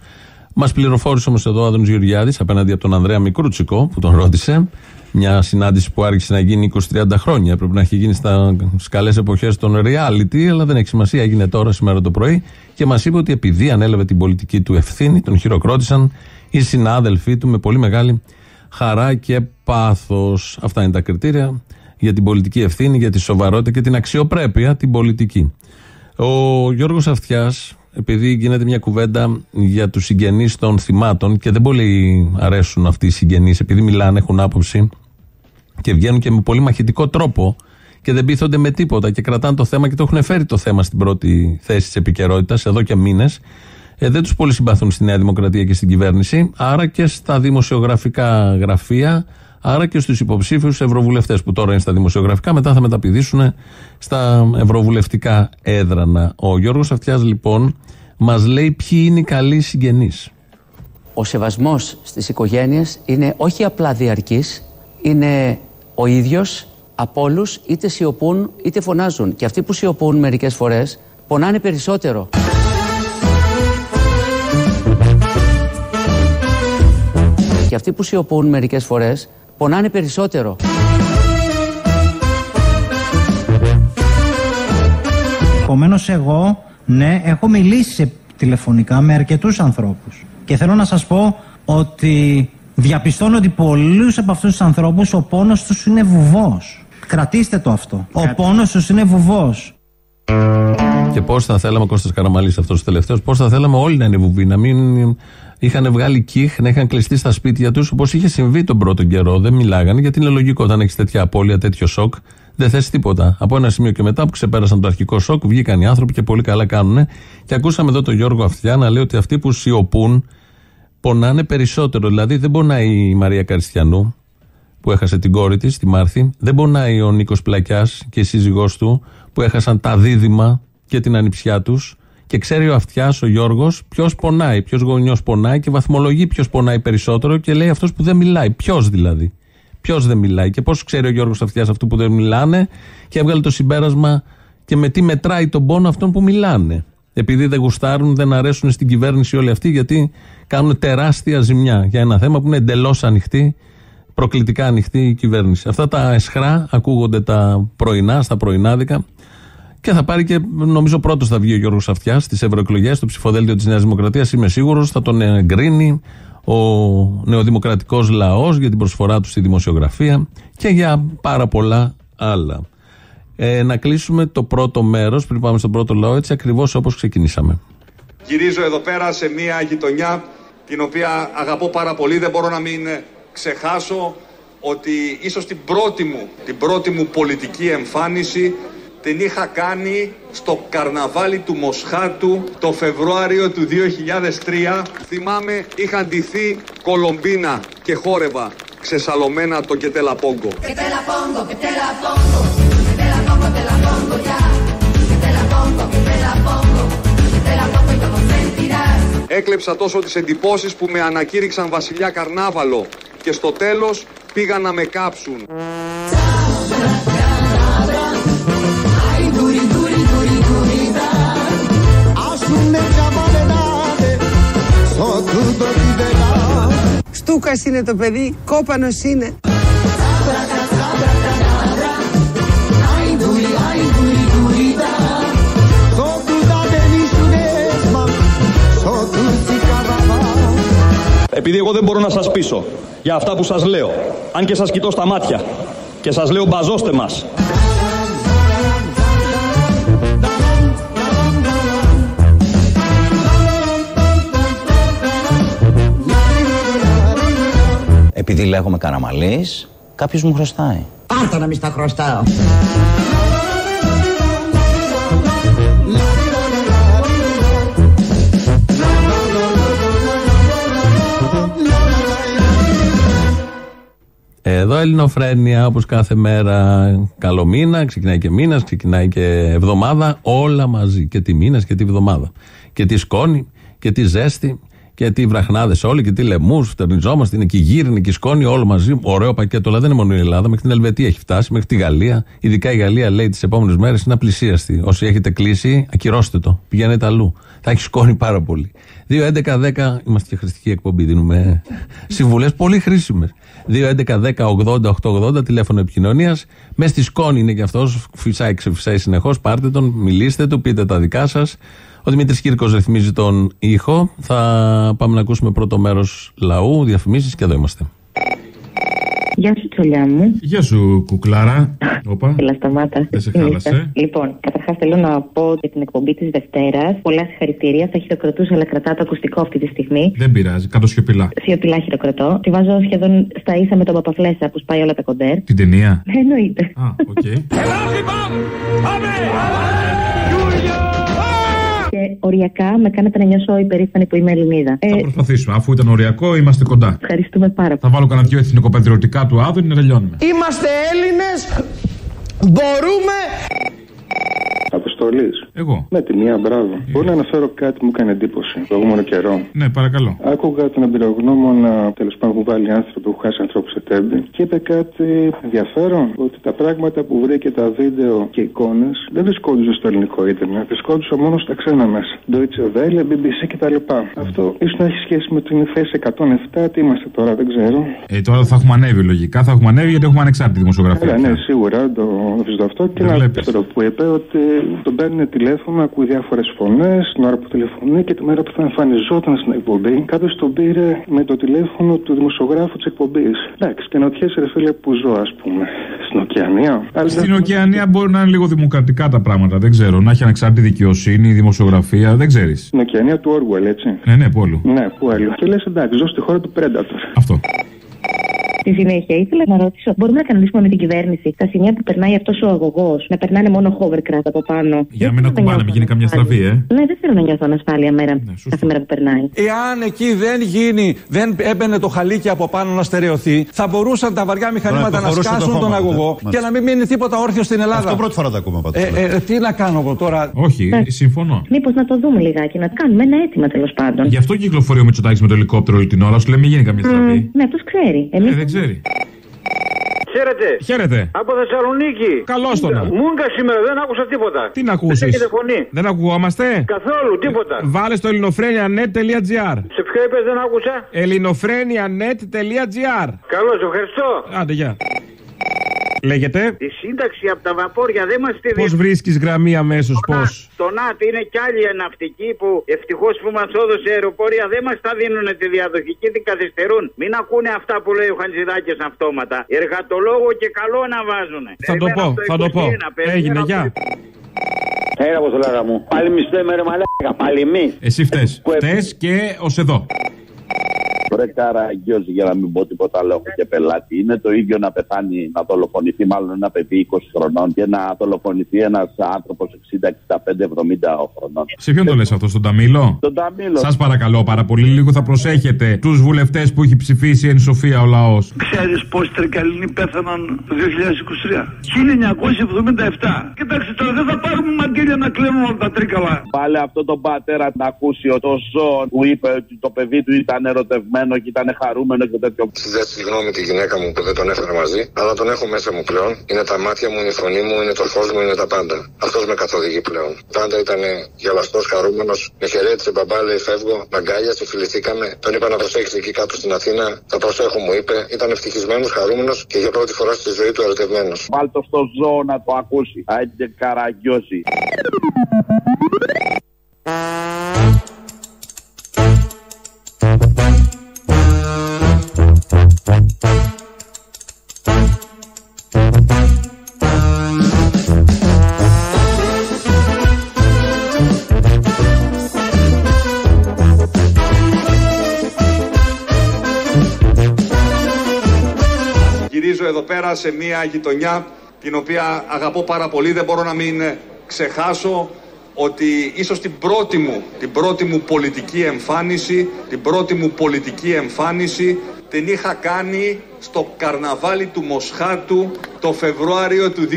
Μας πληροφόρησε όμως εδώ ο Άδωνο Γεωργιάδης απέναντι από τον Ανδρέα Μικρούτσικο που τον ρώτησε. Μια συνάντηση που άρχισε να γίνει 20-30 χρόνια. Πρέπει να έχει γίνει στα καλέ εποχές των reality, αλλά δεν έχει σημασία. Έγινε τώρα σήμερα το πρωί και μας είπε ότι επειδή ανέλαβε την πολιτική του ευθύνη, τον χειροκρότησαν οι συνάδελφοί του με πολύ μεγάλη χαρά και πάθος. Αυτά είναι τα κριτήρια για την πολιτική ευθύνη, για τη σοβαρότητα και την αξιοπρέπεια την πολιτική. Ο Γιώργος Αυτιάς, επειδή γίνεται μια κουβέντα για τους συγγενείς των θυμάτων και δεν πολύ αρέσουν αυτοί οι συγγενείς, επειδή μιλάνε, έχουν άποψη και βγαίνουν και με πολύ μαχητικό τρόπο και δεν πείθονται με τίποτα και κρατάνε το θέμα και το έχουν φέρει το θέμα στην πρώτη θέση της επικαιρότητας εδώ και μήνες. Ε, δεν τους πολύ συμπαθούν στη Νέα Δημοκρατία και στην κυβέρνηση, άρα και στα δημοσιογραφικά γραφεία, άρα και στους υποψήφιους ευρωβουλευτές που τώρα είναι στα δημοσιογραφικά, μετά θα μεταπηδήσουν στα ευρωβουλευτικά έδρανα. Ο Γιώργος Αυτιάς λοιπόν μας λέει ποιοι είναι οι καλοί συγγενείς. Ο σεβασμός στις οικογένειες είναι όχι απλά διαρκής, είναι ο ίδιος από όλους, είτε σιωπούν είτε φωνάζουν. Και αυτοί που σιωπούν μερικές φορές πονάνε περισσότερο. Και αυτοί που σιωπούν μερικές φορές πονάνε περισσότερο. Επομένως, εγώ, ναι, έχω μιλήσει σε- τηλεφωνικά με αρκετούς ανθρώπους. Και θέλω να σας πω ότι διαπιστώνω ότι πολλούς από αυτούς τους ανθρώπους ο πόνος τους είναι βουβός. Κρατήστε το αυτό. Ο πόνος τους είναι βουβός. Και πώς θα θέλαμε, ο Κώστας Καραμαλής αυτός ο τελευταίος, πώς θα θέλαμε όλοι να είναι βουβοί, να μην είχαν βγάλει κύχ, να είχαν κλειστεί στα σπίτια τους, όπως είχε συμβεί τον πρώτο καιρό. Δεν μιλάγανε, γιατί είναι λογικό όταν έχεις τέτοια απώλεια, τέτοιο σοκ, δεν θες τίποτα. Από ένα σημείο και μετά που ξεπέρασαν το αρχικό σοκ, βγήκαν οι άνθρωποι και πολύ καλά κάνουν. Και ακούσαμε εδώ τον Γιώργο Αυτιά να λέει ότι αυτοί που σιωπούν πονάνε περισσότερο. Δηλαδή δεν πονάει η Μαρία Καριστιανού, που έχασε την κόρη της, τη Μάρθη. Δεν πονάει ο Νίκος Πλακιάς και η σύζυγός του που έχασαν τα δίδυμα και την ανιψιά τους. Και ξέρει ο Αυτιάς, ο Γιώργος, ποιος πονάει, ποιος γονιός πονάει και βαθμολογεί ποιος πονάει περισσότερο και λέει αυτός που δεν μιλάει. Ποιος δηλαδή. Ποιος δεν μιλάει. Και πώς ξέρει ο Γιώργος Αυτιάς αυτού που δεν μιλάνε και έβγαλε το συμπέρασμα και με τι μετράει τον πόνο αυτών που μιλάνε. Επειδή δεν γουστάρουν, δεν αρέσουν στην κυβέρνηση όλοι αυτοί, γιατί κάνουν τεράστια ζημιά για ένα θέμα που είναι εντελώς ανοιχτή προκλητικά ανοιχτή η κυβέρνηση. Αυτά τα εσχρά ακούγονται τα πρωινά, στα πρωινάδικα. Και θα πάρει και νομίζω πρώτος θα βγει ο Γιώργος Αυτιάς στις ευρωεκλογές, στο ψηφοδέλτιο της Νέας Δημοκρατίας. Είμαι σίγουρος θα τον εγκρίνει ο νεοδημοκρατικός λαός για την προσφορά του στη δημοσιογραφία και για πάρα πολλά άλλα. Ε, να κλείσουμε το πρώτο μέρος πριν πάμε στον πρώτο λαό έτσι ακριβώς όπως ξεκινήσαμε. Γυρίζω εδώ πέρα σε μια γειτονιά την οποία αγαπώ πάρα πολύ. Δεν μπορώ να μην ξεχάσω ότι ίσως την πρώτη μου, την πρώτη μου πολιτική εμφάνιση την είχα κάνει στο καρναβάλι του Μοσχάτου το Φεβρουάριο του 2003. Θυμάμαι είχα ντυθεί κολομπίνα και χόρευα ξεσαλωμένα το κετελαπόγκο. Que te la pongo, que te la pongo, que Έκλεψα τόσο τις εντυπώσεις που με ανακήρυξαν βασιλιά Καρνάβαλο και στο τέλος πήγαν να με κάψουν. Ay, duri, duri, duri, duri, da. Asune chavale dade, so tu do ti de la. Τούκας είναι το παιδί, κόπανος είναι. Επειδή εγώ δεν μπορώ να σας πείσω για αυτά που σας λέω, αν και σας κοιτώ στα μάτια και σας λέω μπαζώστε μας. Επειδή λέγομαι Καραμαλής, κάποιος μου χρωστάει. Πάρτα να μη στα χρωστάω. Εδώ Ελληνοφρένια όπως κάθε μέρα καλό μήνα, ξεκινάει και μήνας, ξεκινάει και εβδομάδα, όλα μαζί και τη μήνας και τη εβδομάδα. Και τη σκόνη και τη ζέστη και τι βραχνάδες όλοι και τι λαιμού, φτερνιζόμαστε, είναι και η γύρι, είναι και η σκόνη, όλο μαζί. Ωραίο πακέτο, αλλά δεν είναι μόνο η Ελλάδα, μέχρι την Ελβετία έχει φτάσει, μέχρι τη Γαλλία. Ειδικά η Γαλλία λέει τις επόμενες μέρες είναι απλησίαστη. Όσοι έχετε κλείσει, ακυρώστε το. Πηγαίνετε αλλού. Θα έχει σκόνη πάρα πολύ. 2-11-10, είμαστε και χρηστική εκπομπή, δίνουμε συμβουλές πολύ χρήσιμες. 2-11-10-80-8-80, τηλέφωνο επικοινωνίας. Μες στη σκόνη είναι και αυτός, φυσάει, ξεφυσάει συνεχώς. Πάρτε τον, μιλήστε του, πείτε τα δικά σας. Ο Δημήτρης Κύρκος ρυθμίζει τον ήχο. Θα πάμε να ακούσουμε πρώτο μέρος λαού, διαφημίσεις και εδώ είμαστε. Γεια σου, τσολιά μου. Γεια σου, κουκλάρα. Όπα. Έλα, σταμάτα. Δεν σε χάλασε. Λοιπόν, καταρχάς θέλω να πω για την εκπομπή της Δευτέρας. Πολλά συγχαρητήρια. Θα χειροκροτούσα, αλλά κρατάω το ακουστικό αυτή τη στιγμή. Δεν πειράζει, κάτω σιωπηλά. Σιωπηλά χειροκροτώ. Τη βάζω σχεδόν στα ίσα με τον Παπαφλέσσα που σπάει όλα τα κοντέρ. Την ταινία; Εννοείται. Α, οκ. Και οριακά με κάνετε να νιώσω υπερήφανη που είμαι Ελληνίδα. Ε, Θα προσπαθήσουμε. Αφού ήταν οριακό, είμαστε κοντά. ευχαριστούμε πάρα πολύ. Θα βάλω κανένα δυο εθνικοπατριωτικά του Άδωνη να τελειώνουμε. Είμαστε Έλληνες, μπορούμε... Αποστολής. Εγώ. Με τη μία, μπράβο. Μπορώ να αναφέρω κάτι που μου έκανε εντύπωση το προηγούμενο καιρό. Ναι, παρακαλώ. Άκουγα τον εμπειρογνώμονα τέλος πάντων που βάλει άνθρωποι που έχουν χάσει ανθρώπους σε Τέμπη και είπε κάτι ενδιαφέρον. Ότι τα πράγματα που βρήκε τα βίντεο και εικόνες δεν βρισκόντουσαν στο ελληνικό ίντερνετ, βρισκόντουσαν μόνο στα ξένα μέσα. Deutsche Welle, BBC κτλ. Αυτό ίσως να έχει σχέση με την θέση 107. Τι είμαστε τώρα, δεν ξέρω. Ε, τώρα θα έχουμε ανέβει λογικά. Θα έχουμε ανέβει γιατί έχουμε ανεξάρτητη δημοσιογραφία. Έλα, ναι, σίγουρα το νομίζω αυτό. Και ένα δεύτερο που είπε ότι τον παίρνει τηλέφωνο, ακούει διάφορες φωνές την ώρα που τηλεφωνεί και τη μέρα που θα εμφανιζόταν στην εκπομπή. Κάποιος τον πήρε με το τηλέφωνο του δημοσιογράφου της εκπομπής. Εντάξει, και νοτιέσαι ρε φίλε που ζω, ας πούμε. Στην Οκεανία. Αλλά Στην Οκεανία μπορεί να είναι λίγο δημοκρατικά τα πράγματα. Δεν ξέρω. Να έχει ανεξάρτητη δικαιοσύνη, δημοσιογραφία. Δεν ξέρεις. Στην Οκεανία του Orwell, έτσι. Ναι, ναι, πόλου. Ναι, που άλλο. Και λες εντάξει, ζω στη χώρα του Predator. Αυτό. Στη συνέχεια ήθελα να ρωτήσω, μπορούμε να κανονίσουμε με την κυβέρνηση τα σημεία που περνάει αυτός ο αγωγός να περνάνε μόνο hovercraft από πάνω; Για να μην ακουμπάνε, μην γίνει καμιά στραβή, ε. Ναι, δεν θέλω να νιώθω ανασφάλεια μέρα, κάθε μέρα που περνάει. Εάν εκεί δεν γίνει, δεν έμπαινε το χαλίκι από πάνω να στερεωθεί, θα μπορούσαν τα βαριά μηχανήματα να υποχωρούσε το σκάσουν τον χώμα, αγωγό ναι. και να μην μείνει τίποτα όρθιο στην Ελλάδα. Αυτό πρώτη φορά το ακούμε πάντως. Ε, ε, τι να κάνω εγώ τώρα; Όχι, συμφωνώ. Μήπως να το δούμε λιγάκι, να κάνουμε ένα αίτημα τέλος πάντων. Γι' αυτό κυκλοφορεί ο Μητσοτάκης με το ελικόπτερο όλη την ώρα. Σου λέει μην γίνει καμιά στραβή. Μ, Ναι, αυτός ξέρει. Εμείς... Ε, δεν ξέρει. Χαίρετε. Χαίρετε. Από Θεσσαλονίκη. Καλώς το να. Μούγκα σήμερα, δεν άκουσα τίποτα. Τι να ακούσει. Δεν έχετε φωνή. Δεν ακουγόμαστε; Καθόλου, τίποτα. Βάλε στο ελληνοφρένια.net.gr. Σε ποιο είπες, δεν άκουσα; ελληνοφρένια.net.gr. Καλώς, ευχαριστώ. Άντε, γεια. Λέγεται; Τη σύνταξη από τα βαπόρια δεν μας τη Πώς βρίσκεις γραμμή αμέσως, πώς; Το ΝΑΤ είναι κι άλλοι ναυτικοί που ευτυχώς που μας έδωσε αεροπορία δεν μας τα δίνουν τη διαδοχική, την καθυστερούν. Μην ακούνε αυτά που λέει ο Χαντζηδάκη αυτόματα. Εργατολόγο και καλό να βάζουν. Θα το πω, θα το πω. Έγινε, γεια. Έλα, πώ το λέγα μου. Πάλι μισθό με μαλάκα. Πάλι μη. Εσύ φταίει. Φταίει και ως εδώ. Ρε καραγκιόζη για να μην πω τίποτα άλλο έχω και πελάτη. Είναι το ίδιο να πεθάνει, να δολοφονηθεί μάλλον ένα παιδί 20 χρονών και να δολοφονηθεί ένας άνθρωπος 60, 65, 70 χρονών. Σε ποιον το λες αυτό, στον Ταμίλο; Τον Ταμίλο. Σας παρακαλώ πάρα πολύ, λίγο θα προσέχετε τους βουλευτές που έχει ψηφίσει εν σοφία ο λαός. Ξέρεις πόσοι τρικαλινοί πέθαναν το 2023. 1977. Κοιτάξτε τώρα, δεν θα πάρουμε μαγγέλια να κλέβουμε όλα τα τρίκαλα. Πάλε αυτό τον πατέρα να ακούσει ο το ζώο που είπε ότι το παιδί του ήταν ερωτευμένο ερωτευμένο και ήταν χαρούμενο και τέτοιο. Δεν συγγνώμη τη γυναίκα μου που δεν τον έφερα μαζί, αλλά τον έχω μέσα μου πλέον. Είναι τα μάτια μου, είναι η φωνή μου, είναι το φως μου, είναι τα πάντα. Αυτός με καθοδηγεί πλέον. Πάντα ήταν γελαστός, χαρούμενος, με χαιρέτησε μπαμπά, λέει φεύγω, μ' αγκάλιασε, φιληθήκαμε. Τον είπα να προσέξει εκεί κάτω στην Αθήνα, θα προσέχω μου είπε. Ήταν ευτυχισμένος, χαρούμενος και για πρώτη φορά στη ζωή του ερωτευμένος. Βάλτο στο ζώο να το ακούσει. Άντε καραγκιόζη. Γυρίζω εδώ πέρα σε μια γειτονιά την οποία αγαπώ πάρα πολύ. Δεν μπορώ να μην ε, ξεχάσω ότι ίσως την πρώτη μου, την πρώτη μου πολιτική εμφάνιση, την πρώτη μου πολιτική εμφάνιση την είχα κάνει στο καρναβάλι του Μοσχάτου το Φεβρουάριο του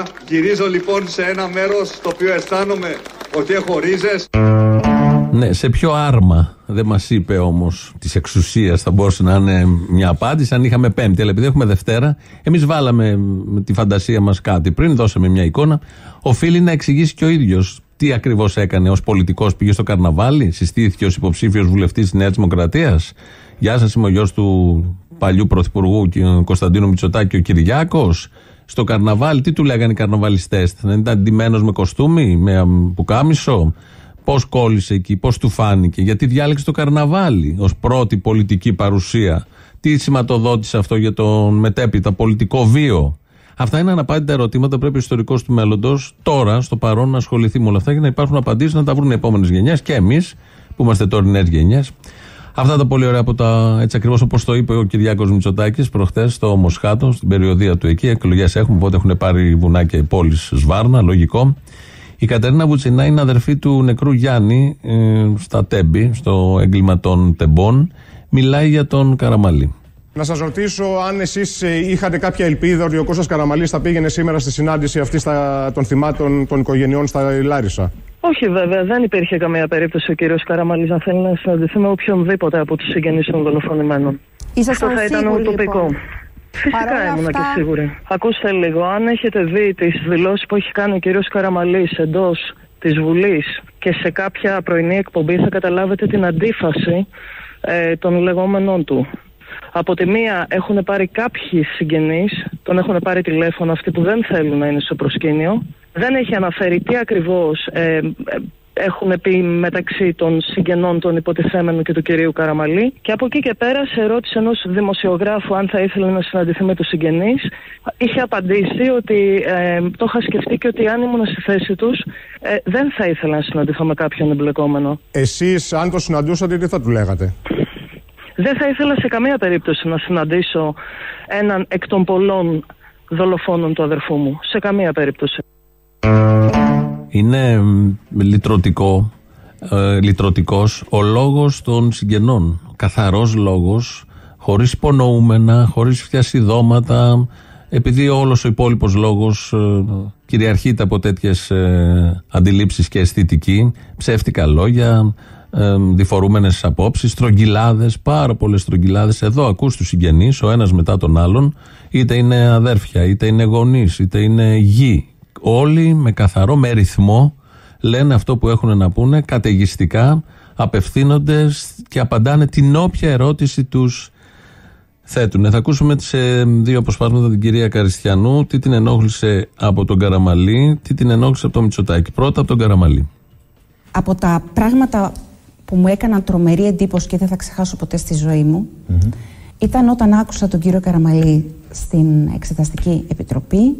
2003. Γυρίζω λοιπόν σε ένα μέρος στο οποίο αισθάνομαι ότι έχω ρίζες. Ναι, σε ποιο άρμα δεν μας είπε όμως της εξουσίας θα μπορούσε να είναι μια απάντηση αν είχαμε Πέμπτη. Αλλά επειδή έχουμε Δευτέρα, εμείς βάλαμε με τη φαντασία μας κάτι πριν, δώσαμε μια εικόνα. Οφείλει να εξηγήσει και ο ίδιος τι ακριβώς έκανε ως πολιτικός. Πήγε στο καρναβάλι, συστήθηκε ως υποψήφιος βουλευτής της Νέας Δημοκρατίας. Γεια σας, είμαι ο γιος του παλιού πρωθυπουργού Κωνσταντίνου Μητσοτάκη, ο Κυριάκος. Στο καρναβάλι, τι του λέγανε οι καρναβαλιστές, δεν ήταν ντυμένος με κοστούμι, με πουκάμισο; Πώς κόλλησε εκεί, πώς του φάνηκε, γιατί διάλεξε το καρναβάλι ως πρώτη πολιτική παρουσία. Τι σηματοδότησε αυτό για τον μετέπειτα πολιτικό βίο. Αυτά είναι αναπάντητα ερωτήματα. Πρέπει ο ιστορικός του μέλλοντος τώρα, στο παρόν, να ασχοληθεί με όλα αυτά για να υπάρχουν απαντήσεις να τα βρουν οι επόμενες γενιές και εμείς που είμαστε τωρινές γενιές. Αυτά τα πολύ ωραία από τα έτσι ακριβώς όπως το είπε ο Κυριάκος Μητσοτάκης προχθές στο Μοσχάτο, στην περιοδία του εκεί. Εκλογές έχουμε, οπότε έχουν πάρει βουνά και πόλεις Σβάρνα, λογικό. Η Κατερίνα Βουτσινά είναι αδερφή του νεκρού Γιάννη ε, στα Τέμπη, στο έγκλημα των Τεμπών. Μιλάει για τον Καραμαλή. Να σας ρωτήσω αν εσείς είχατε κάποια ελπίδα ότι ο Κώστας Καραμαλής θα πήγαινε σήμερα στη συνάντηση αυτή στα, των θυμάτων των οικογενειών στα Λάρισα; Όχι, βέβαια, δεν υπήρχε καμία περίπτωση ο κύριος Καραμαλής να θέλει να συναντηθεί με οποιονδήποτε από τους συγγενείς των δολοφονημένων. Ήσασταν Αυτό θα ήταν σίγουροι, ουτοπικό. λοιπόν; Φυσικά Παρόλα ήμουν αυτά- και σίγουρη. Ακούστε λίγο, αν έχετε δει τις δηλώσεις που έχει κάνει ο κύριος Καραμαλής εντός της Βουλής και σε κάποια πρωινή εκπομπή θα καταλάβετε την αντίφαση ε, των λεγόμενών του. Από τη μία έχουν πάρει κάποιοι συγγενείς, τον έχουν πάρει τηλέφωνο αυτοί που δεν θέλουν να είναι στο προσκήνιο. Δεν έχει αναφέρει τι ακριβώς ε, ε, έχουν πει μεταξύ των συγγενών των υποτιθέμενων και του κυρίου Καραμαλή. Και από εκεί και πέρα, σε ερώτηση ενός δημοσιογράφου αν θα ήθελε να συναντηθεί με τους συγγενείς, είχε απαντήσει ότι ε, το είχα σκεφτεί και ότι αν ήμουν στη θέση τους, ε, δεν θα ήθελα να συναντηθώ με κάποιον εμπλεκόμενο. Εσείς, αν το συναντούσατε, τι θα του λέγατε; Δεν θα ήθελα σε καμία περίπτωση να συναντήσω έναν εκ των πολλών δολοφόνων του αδερφού μου. Σε καμία περίπτωση. Είναι μ, λυτρωτικό, ε, λυτρωτικός ο λόγος των συγγενών. Καθαρός λόγος, χωρίς υπονοούμενα, χωρίς φτιασιδώματα, επειδή όλος ο υπόλοιπος λόγος ε, κυριαρχείται από τέτοιες ε, αντιλήψεις και αισθητική, ψεύτικα λόγια, ε, διφορούμενες απόψεις, στρογγυλάδες, πάρα πολλές στρογγυλάδες. Εδώ ακούς τους συγγενείς, ο ένας μετά τον άλλον, είτε είναι αδέρφια, είτε είναι γονείς, είτε είναι γη. Όλοι με καθαρό, με ρυθμό, λένε αυτό που έχουν να πούνε, καταιγιστικά, απευθύνονται σ- και απαντάνε την όποια ερώτηση τους θέτουν. Θα ακούσουμε σε δύο αποσπάσματα την κυρία Καριστιανού, τι την ενόχλησε από τον Καραμαλή, τι την ενόχλησε από τον Μητσοτάκη. Πρώτα από τον Καραμαλή. Από τα πράγματα που μου έκαναν τρομερή εντύπωση και δεν θα ξεχάσω ποτέ στη ζωή μου ήταν όταν άκουσα τον κύριο Καραμαλή στην Εξεταστική Επιτροπή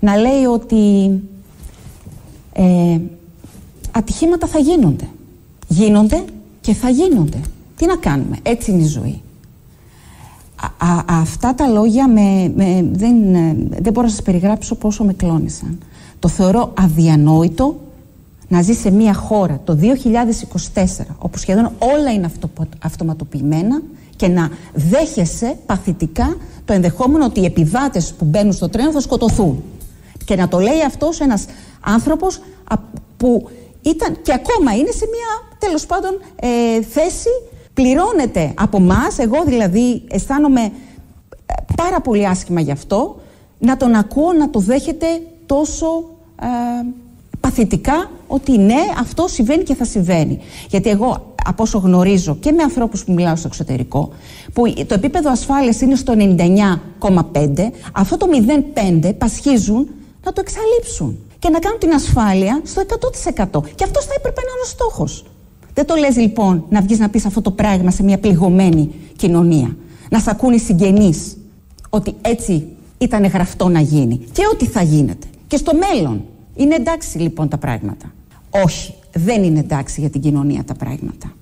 να λέει ότι ε, ατυχήματα θα γίνονται. Γίνονται και θα γίνονται. Τι να κάνουμε, έτσι είναι η ζωή. Α, α- αυτά τα λόγια με, με- δεν, ε, δεν μπορώ να σας περιγράψω πόσο με κλώνησαν. Το θεωρώ αδιανόητο να ζει σε μια χώρα το 2024 όπου σχεδόν όλα είναι αυτοπο- αυτοματοποιημένα και να δέχεσαι παθητικά το ενδεχόμενο ότι οι επιβάτες που μπαίνουν στο τρένο θα σκοτωθούν. Και να το λέει αυτός ένας άνθρωπος α- που ήταν και ακόμα είναι σε μια τέλος πάντων ε, θέση πληρώνεται από εμά. Εγώ δηλαδή αισθάνομαι ε, πάρα πολύ άσχημα γι' αυτό να τον ακούω να το δέχεται τόσο ε, παθητικά ότι ναι αυτό συμβαίνει και θα συμβαίνει. Γιατί εγώ από όσο γνωρίζω και με ανθρώπους που μιλάω στο εξωτερικό που το επίπεδο ασφάλειας είναι στο 99,5 αυτό το 0,5 πασχίζουν να το εξαλείψουν και να κάνουν την ασφάλεια στο 100%. Και αυτός θα έπρεπε να είναι ο στόχος. Δεν το λες λοιπόν να βγεις να πεις αυτό το πράγμα σε μια πληγωμένη κοινωνία. Να σ' ακούν οι συγγενείς ότι έτσι ήταν γραφτό να γίνει και ότι θα γίνεται. Και στο μέλλον. Είναι εντάξει λοιπόν τα πράγματα. Όχι, δεν είναι εντάξει για την κοινωνία τα πράγματα.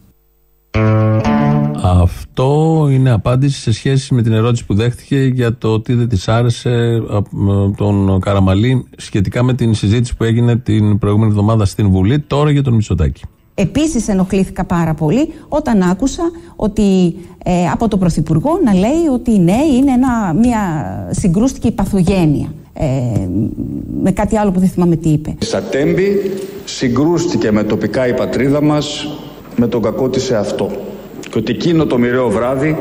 Αυτό είναι απάντηση σε σχέση με την ερώτηση που δέχτηκε για το τι δεν της άρεσε από τον Καραμαλή σχετικά με την συζήτηση που έγινε την προηγούμενη εβδομάδα στην Βουλή, τώρα για τον Μητσοτάκη. Επίσης ενοχλήθηκα πάρα πολύ όταν άκουσα ότι ε, από τον Πρωθυπουργό να λέει ότι ναι είναι ένα, μια συγκρούστικη παθογένεια. Ε, με κάτι άλλο που δεν θυμάμαι τι είπε. Στα Τέμπη συγκρούστηκε με τοπικά η πατρίδα μας με τον κακό της σε αυτό. Και ότι εκείνο το μοιραίο βράδυ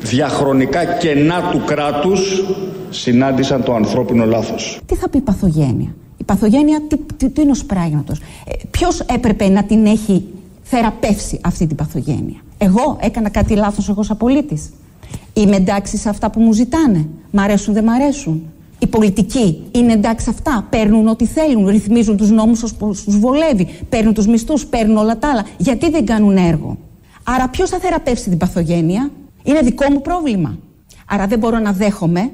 διαχρονικά κενά του κράτους συνάντησαν το ανθρώπινο λάθος. Τι θα πει παθογένεια; Η παθογένεια τι, τι, τι είναι ως πράγματος. Ε, ποιος έπρεπε να την έχει θεραπεύσει αυτή την παθογένεια; Εγώ έκανα κάτι λάθος εγώ σαν πολίτης. Είμαι εντάξει σε αυτά που μου ζητάνε; Μ' αρέσουν δεν μ' αρέσουν; Οι πολιτικοί είναι εντάξει σε αυτά. Παίρνουν ό,τι θέλουν. Ρυθμίζουν τους νόμους όσο τους βολεύει. Παίρνουν τους μισθούς, παίρνουν όλα τα άλλα. Γιατί δεν κάνουν έργο; Άρα ποιος θα θεραπεύσει την παθογένεια; Είναι δικό μου πρόβλημα. Άρα δεν μπορώ να δέχομαι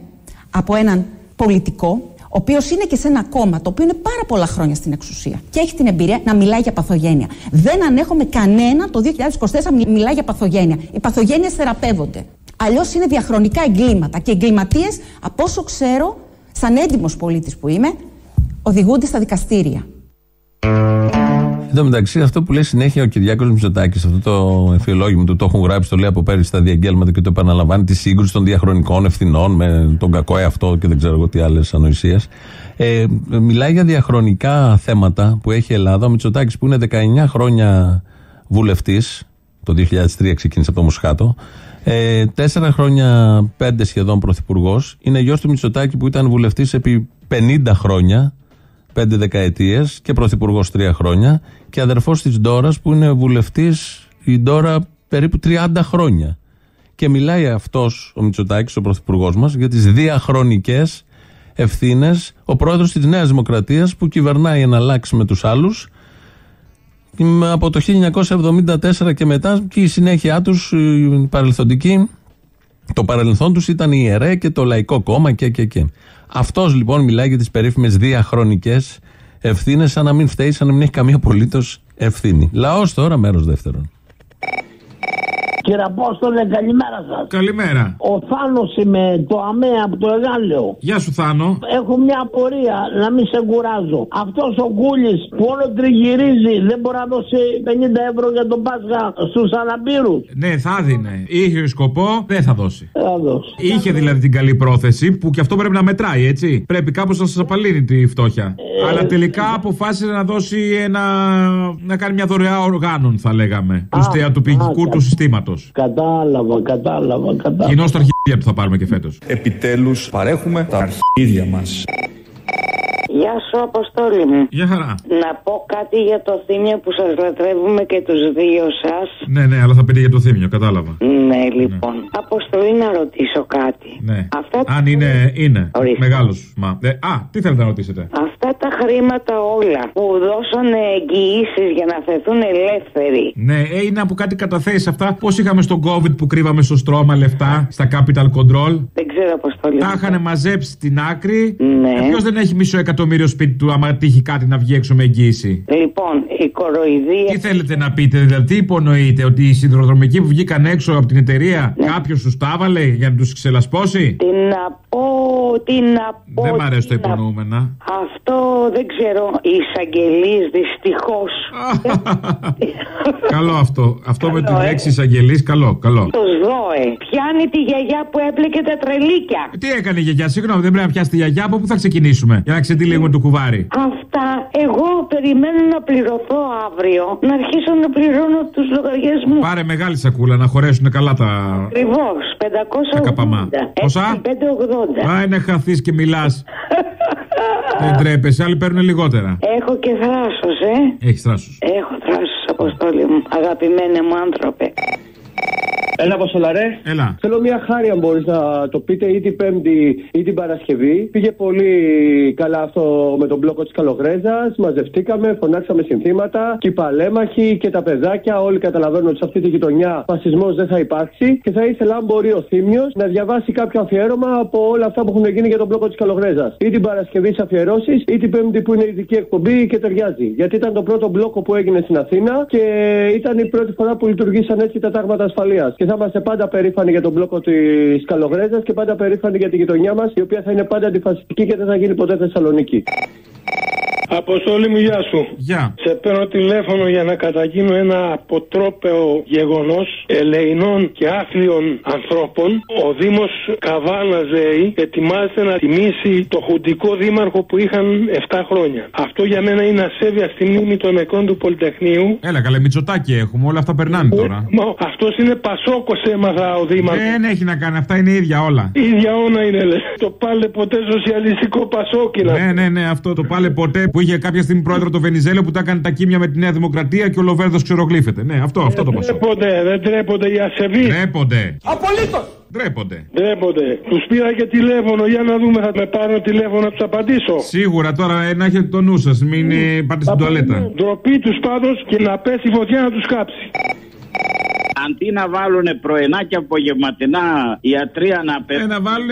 από έναν πολιτικό ο οποίος είναι και σε ένα κόμμα το οποίο είναι πάρα πολλά χρόνια στην εξουσία και έχει την εμπειρία να μιλάει για παθογένεια. Δεν ανέχομαι κανένα το 2024 μι- μιλάει για παθογένεια. Οι παθογένειες θεραπεύονται. Αλλιώς είναι διαχρονικά εγκλήματα. Και εγκληματίες, από όσο ξέρω, σαν έντιμος πολίτης που είμαι, οδηγούνται στα δικαστήρια. Εν τω μεταξύ, αυτό που λέει συνέχεια ο Κυριάκος Μητσοτάκης, αυτό το εφιολόγημα του, το έχουν γράψει, το λέει από πέρυσι στα διαγγέλματα και το επαναλαμβάνει, τη σύγκρουση των διαχρονικών ευθυνών με τον κακό εαυτό και δεν ξέρω εγώ τι άλλες ανοησίες. Ε, μιλάει για διαχρονικά θέματα που έχει η Ελλάδα. Ο Μητσοτάκης που είναι 19 χρόνια βουλευτής, το 2003 ξεκίνησε από το Μοσχάτο, ε, τέσσερα χρόνια, πέντε σχεδόν πρωθυπουργός. Είναι γιος του Μητσοτάκη που ήταν βουλευτής επί 50 χρόνια, πέντε δεκαετίες και πρωθυπουργός τρία χρόνια. Και αδερφός της Ντόρας που είναι βουλευτής η Ντόρα περίπου 30 χρόνια. Και μιλάει αυτός ο Μητσοτάκης, ο πρωθυπουργός μας, για τις διαχρονικές ευθύνες. Ο πρόεδρος της Νέας Δημοκρατίας που κυβερνάει να αλλάξει με τους άλλους από το 1974 και μετά και η συνέχεια τους η παρελθοντική. Το παρελθόν τους ήταν η ΕΡΕ και το Λαϊκό Κόμμα και και και. Αυτός λοιπόν μιλάει για τις περίφημες διαχρονικές ευθύνες σαν να μην φταίει σαν να μην έχει καμία απολύτως ευθύνη. Λαός τώρα μέρος δεύτερον Κύριε Απόστολε, καλημέρα σας. Καλημέρα. Ο Θάνος είμαι, το ΑΜΕ από το Εγάλεο. Γεια σου Θάνο. Έχω μια απορία, να μην σε κουράζω. Αυτός ο Κούλη που όλο τριγυρίζει δεν μπορεί να δώσει 50 ευρώ για τον Πάσχα στους αναπήρους; Ναι, θα δίνε. Είχε σκοπό, δεν θα δώσει. Θα δώσει. Είχε δηλαδή την καλή πρόθεση που και αυτό πρέπει να μετράει, έτσι. Πρέπει κάπως να σας απαλύνει τη φτώχεια. Ε, Αλλά τελικά αποφάσισε να δώσει ένα. να κάνει μια δωρεά οργάνων, θα λέγαμε. Του θεατοποιητικού α, του συστήματος. Κατάλαβα, κατάλαβα, κατάλαβα. Κοινώς στα αρχίδια του θα πάρουμε και φέτος. Επιτέλους παρέχουμε τα αρχίδια μας. Γεια σου, Αποστόλη μου. Γεια χαρά. Να πω κάτι για το θύμιο που σας λατρεύουμε και τους δύο σας. Ναι, ναι, αλλά θα πείτε για το θύμιο, κατάλαβα. Ναι, λοιπόν. Αποστολή να ρωτήσω κάτι. Ναι. Αυτά Αν είναι, είναι. Ορίστε. Μεγάλος. Μα. Ε, α, τι θέλετε να ρωτήσετε; Αυτά τα χρήματα όλα που δώσανε εγγυήσεις για να θεθούν ελεύθεροι. Ναι, ε, είναι από κάτι καταθέσεις αυτά. Πώς είχαμε στον COVID που κρύβαμε στο στρώμα λεφτά, στα capital control; Δεν ξέρω, Αποστολή. Τα είχαν μαζέψει στην άκρη. Ναι. Ποιος δεν έχει μισό εκατομμύριο σπίτι του, άμα τύχει κάτι να βγει έξω με εγγύηση; Λοιπόν, η κοροϊδία. Τι θέλετε να πείτε, δηλαδή, τι υπονοείτε, ότι οι σιδηροδρομικοί που βγήκαν έξω από την εταιρεία, Ναι. κάποιος τους τα έβαλε για να τους ξελασπώσει; Τι να πω, τι να πω. Δεν μ' αρέσει το τι να- υπονοούμενα. Αυτό δεν ξέρω. Οι εισαγγελείς δυστυχώς. [LAUGHS] καλό αυτό. Αυτό με την Καλό, ε. λέξη εισαγγελή, καλό, καλό. Το ΔΟΕ πιάνει τη γιαγιά που έπλεκε τα τρελίκια. Τι έκανε η γιαγιά, συγγνώμη, δεν πρέπει να πιάσει τη γιαγιά, από πού θα ξεκινήσουμε για να ξετυλίγουμε το κουβάρι; Αυτά Εγώ περιμένω να πληρωθώ αύριο, να αρχίσω να πληρώνω τους λογαριασμούς. Πάρε μεγάλη σακούλα να χωρέσουν καλά τα. Ακριβώς, 580. καπαμά. Πόσα; 580. Α, είναι χαθείς και μιλάς. [LAUGHS] Δεν τρέπεσαι, άλλοι παίρνουν λιγότερα. Έχω και θράσος, ε. Έχεις θράσος. Έχω θράσος, αποστόλη μου. Αγαπημένε μου άνθρωπε. Έλα, Βασολαρέ. Έλα. Θέλω μια χάρη, αν μπορείς να το πείτε, ή την Πέμπτη ή την Παρασκευή. Πήγε πολύ καλά αυτό με τον μπλόκο της Καλογρέζας. Μαζευτήκαμε, φωνάξαμε συνθήματα. Και οι παλέμαχοι και τα παιδάκια όλοι καταλαβαίνουν ότι σε αυτή τη γειτονιά φασισμός δεν θα υπάρξει. Και θα ήθελα, αν μπορεί ο Θήμιος, να διαβάσει κάποιο αφιέρωμα από όλα αυτά που έχουν γίνει για τον μπλόκο της Καλογρέζας. Ή την Παρασκευή σε αφιερώσεις, ή την Πέμπτη που είναι ειδική εκπομπή και ταιριάζει. Γιατί ήταν το πρώτο μπλόκο που έγινε στην Αθήνα και ήταν η πρώτη φορά που λειτουργήσαν έτσι τα τάγματα ασφαλείας. Και θα είμαστε πάντα περήφανοι για τον μπλόκο της Καλογρέζας και πάντα περήφανοι για τη γειτονιά μας, η οποία θα είναι πάντα αντιφασιστική και δεν θα γίνει ποτέ Θεσσαλονίκη. Αποστόλη μου, γεια σου. Γεια. Σε παίρνω τηλέφωνο για να καταγίνω ένα αποτρόπαιο γεγονός ελεηνών και άθλιων ανθρώπων. Ο Δήμος Καβάνα ΔΕΗ ετοιμάζεται να τιμήσει το χουντικό δήμαρχο που είχαν 7 χρόνια. Αυτό για μένα είναι ασέβεια στη μνήμη των νεκρών του Πολυτεχνείου. Έλα, καλέ, μυτσοτάκι έχουμε, όλα αυτά περνάνε τώρα. Αυτός είναι Πασόκος, έμαθα ο Δήμαρχος. Δεν έχει να κάνει, αυτά είναι ίδια όλα. ίδια όνα είναι, λε. Το πάλε ποτέ σοσιαλιστικό Πασόκινα. Ναι, ναι, ναι, αυτό το πάλε ποτέ που είχε κάποια στιγμή πρόεδρο το Βενιζέλο που τα έκανε τα κίμια με τη Νέα Δημοκρατία και ο Λοβέρδος ξερογλύφεται. Ναι, αυτό, αυτό το πασό. Τρέπονται, δεν τρέπονται οι ασεβεί. Τρέπονται. Απολύτως. Ντρέπονται. Ντρέπονται. Τους πήρα και τηλέφωνο για να δούμε, θα με πάρω τηλέφωνο να τους απαντήσω. Σίγουρα τώρα ε, να έχετε το νου σας, μην ε, πάτε στην τουαλέτα. Ντροπή τους πάντως και να πέσει η φωτιά να τους κάψει. Αντί να βάλουν πρωινά και απογευματινά ιατρία να Ε, να βάλουν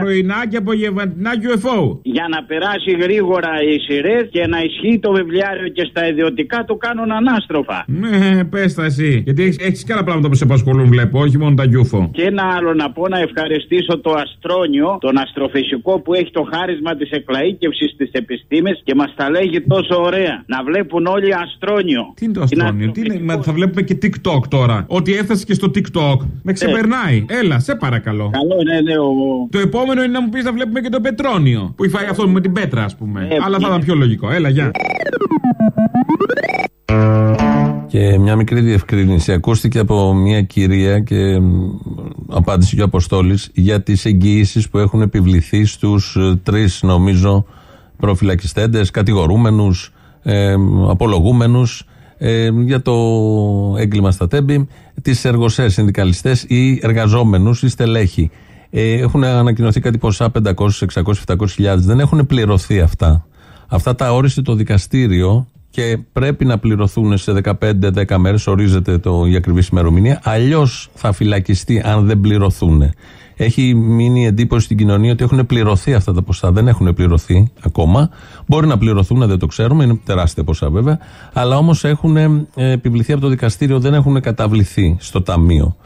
πρωινά και απογευματινά UFO. Για να περάσει γρήγορα η ΣΥΡΕΘ και να ισχύει το βιβλιάριο και στα ιδιωτικά του κάνουν ανάστροφα. Ναι, πες τα εσύ. Γιατί έχεις και άλλα πράγματα που σε απασχολούν, βλέπω, όχι μόνο τα UFO. Και ένα άλλο να πω να ευχαριστήσω το Αστρόνιο, τον αστροφυσικό που έχει το χάρισμα της εκλαήκευσης στι επιστήμε και μας τα λέγει τόσο ωραία. Να βλέπουν όλοι Αστρόνιο. Τι είναι το Αστρόνιο, τι είναι, μα, θα βλέπουμε και TikTok τώρα. Ότι έφτασε και στο TikTok. Με ξεπερνάει. Έλα, σε παρακαλώ. Καλό, ναι, ναι. Ο... Το επόμενο είναι να μου πεις να βλέπουμε και το Πετρόνιο. Που υφάει αυτό με την πέτρα, ας πούμε. Ε, Αλλά θα ναι. ήταν πιο λογικό. Έλα, γεια. Και μια μικρή διευκρίνηση. Ακούστηκε από μια κυρία και μ, απάντησε και ο Αποστόλης για τις εγγυήσεις που έχουν επιβληθεί στους τρεις, νομίζω, προφυλακιστέντες, κατηγορούμενους, ε, απολογούμενους ε, για το έγκλημα στα τέμπη, τις εργοσές συνδικαλιστές ή εργαζόμενους ή στελέχη. Ε, έχουν ανακοινωθεί κάτι ποσά 500, 600, 700 χιλιάδες. Δεν έχουν πληρωθεί αυτά. Αυτά τα όρισε το δικαστήριο και πρέπει να πληρωθούν σε 15-10 μέρες, ορίζεται το, η ακριβής ημερομηνία. Αλλιώς θα φυλακιστεί αν δεν πληρωθούν. Έχει μείνει η εντύπωση στην κοινωνία ότι έχουν πληρωθεί αυτά τα ποσά. Δεν έχουν πληρωθεί ακόμα. Μπορεί να πληρωθούν, δεν το ξέρουμε. Είναι τεράστια ποσά βέβαια. Αλλά όμως έχουν ε, επιβληθεί από το δικαστήριο, δεν έχουν καταβληθεί στο ταμείο.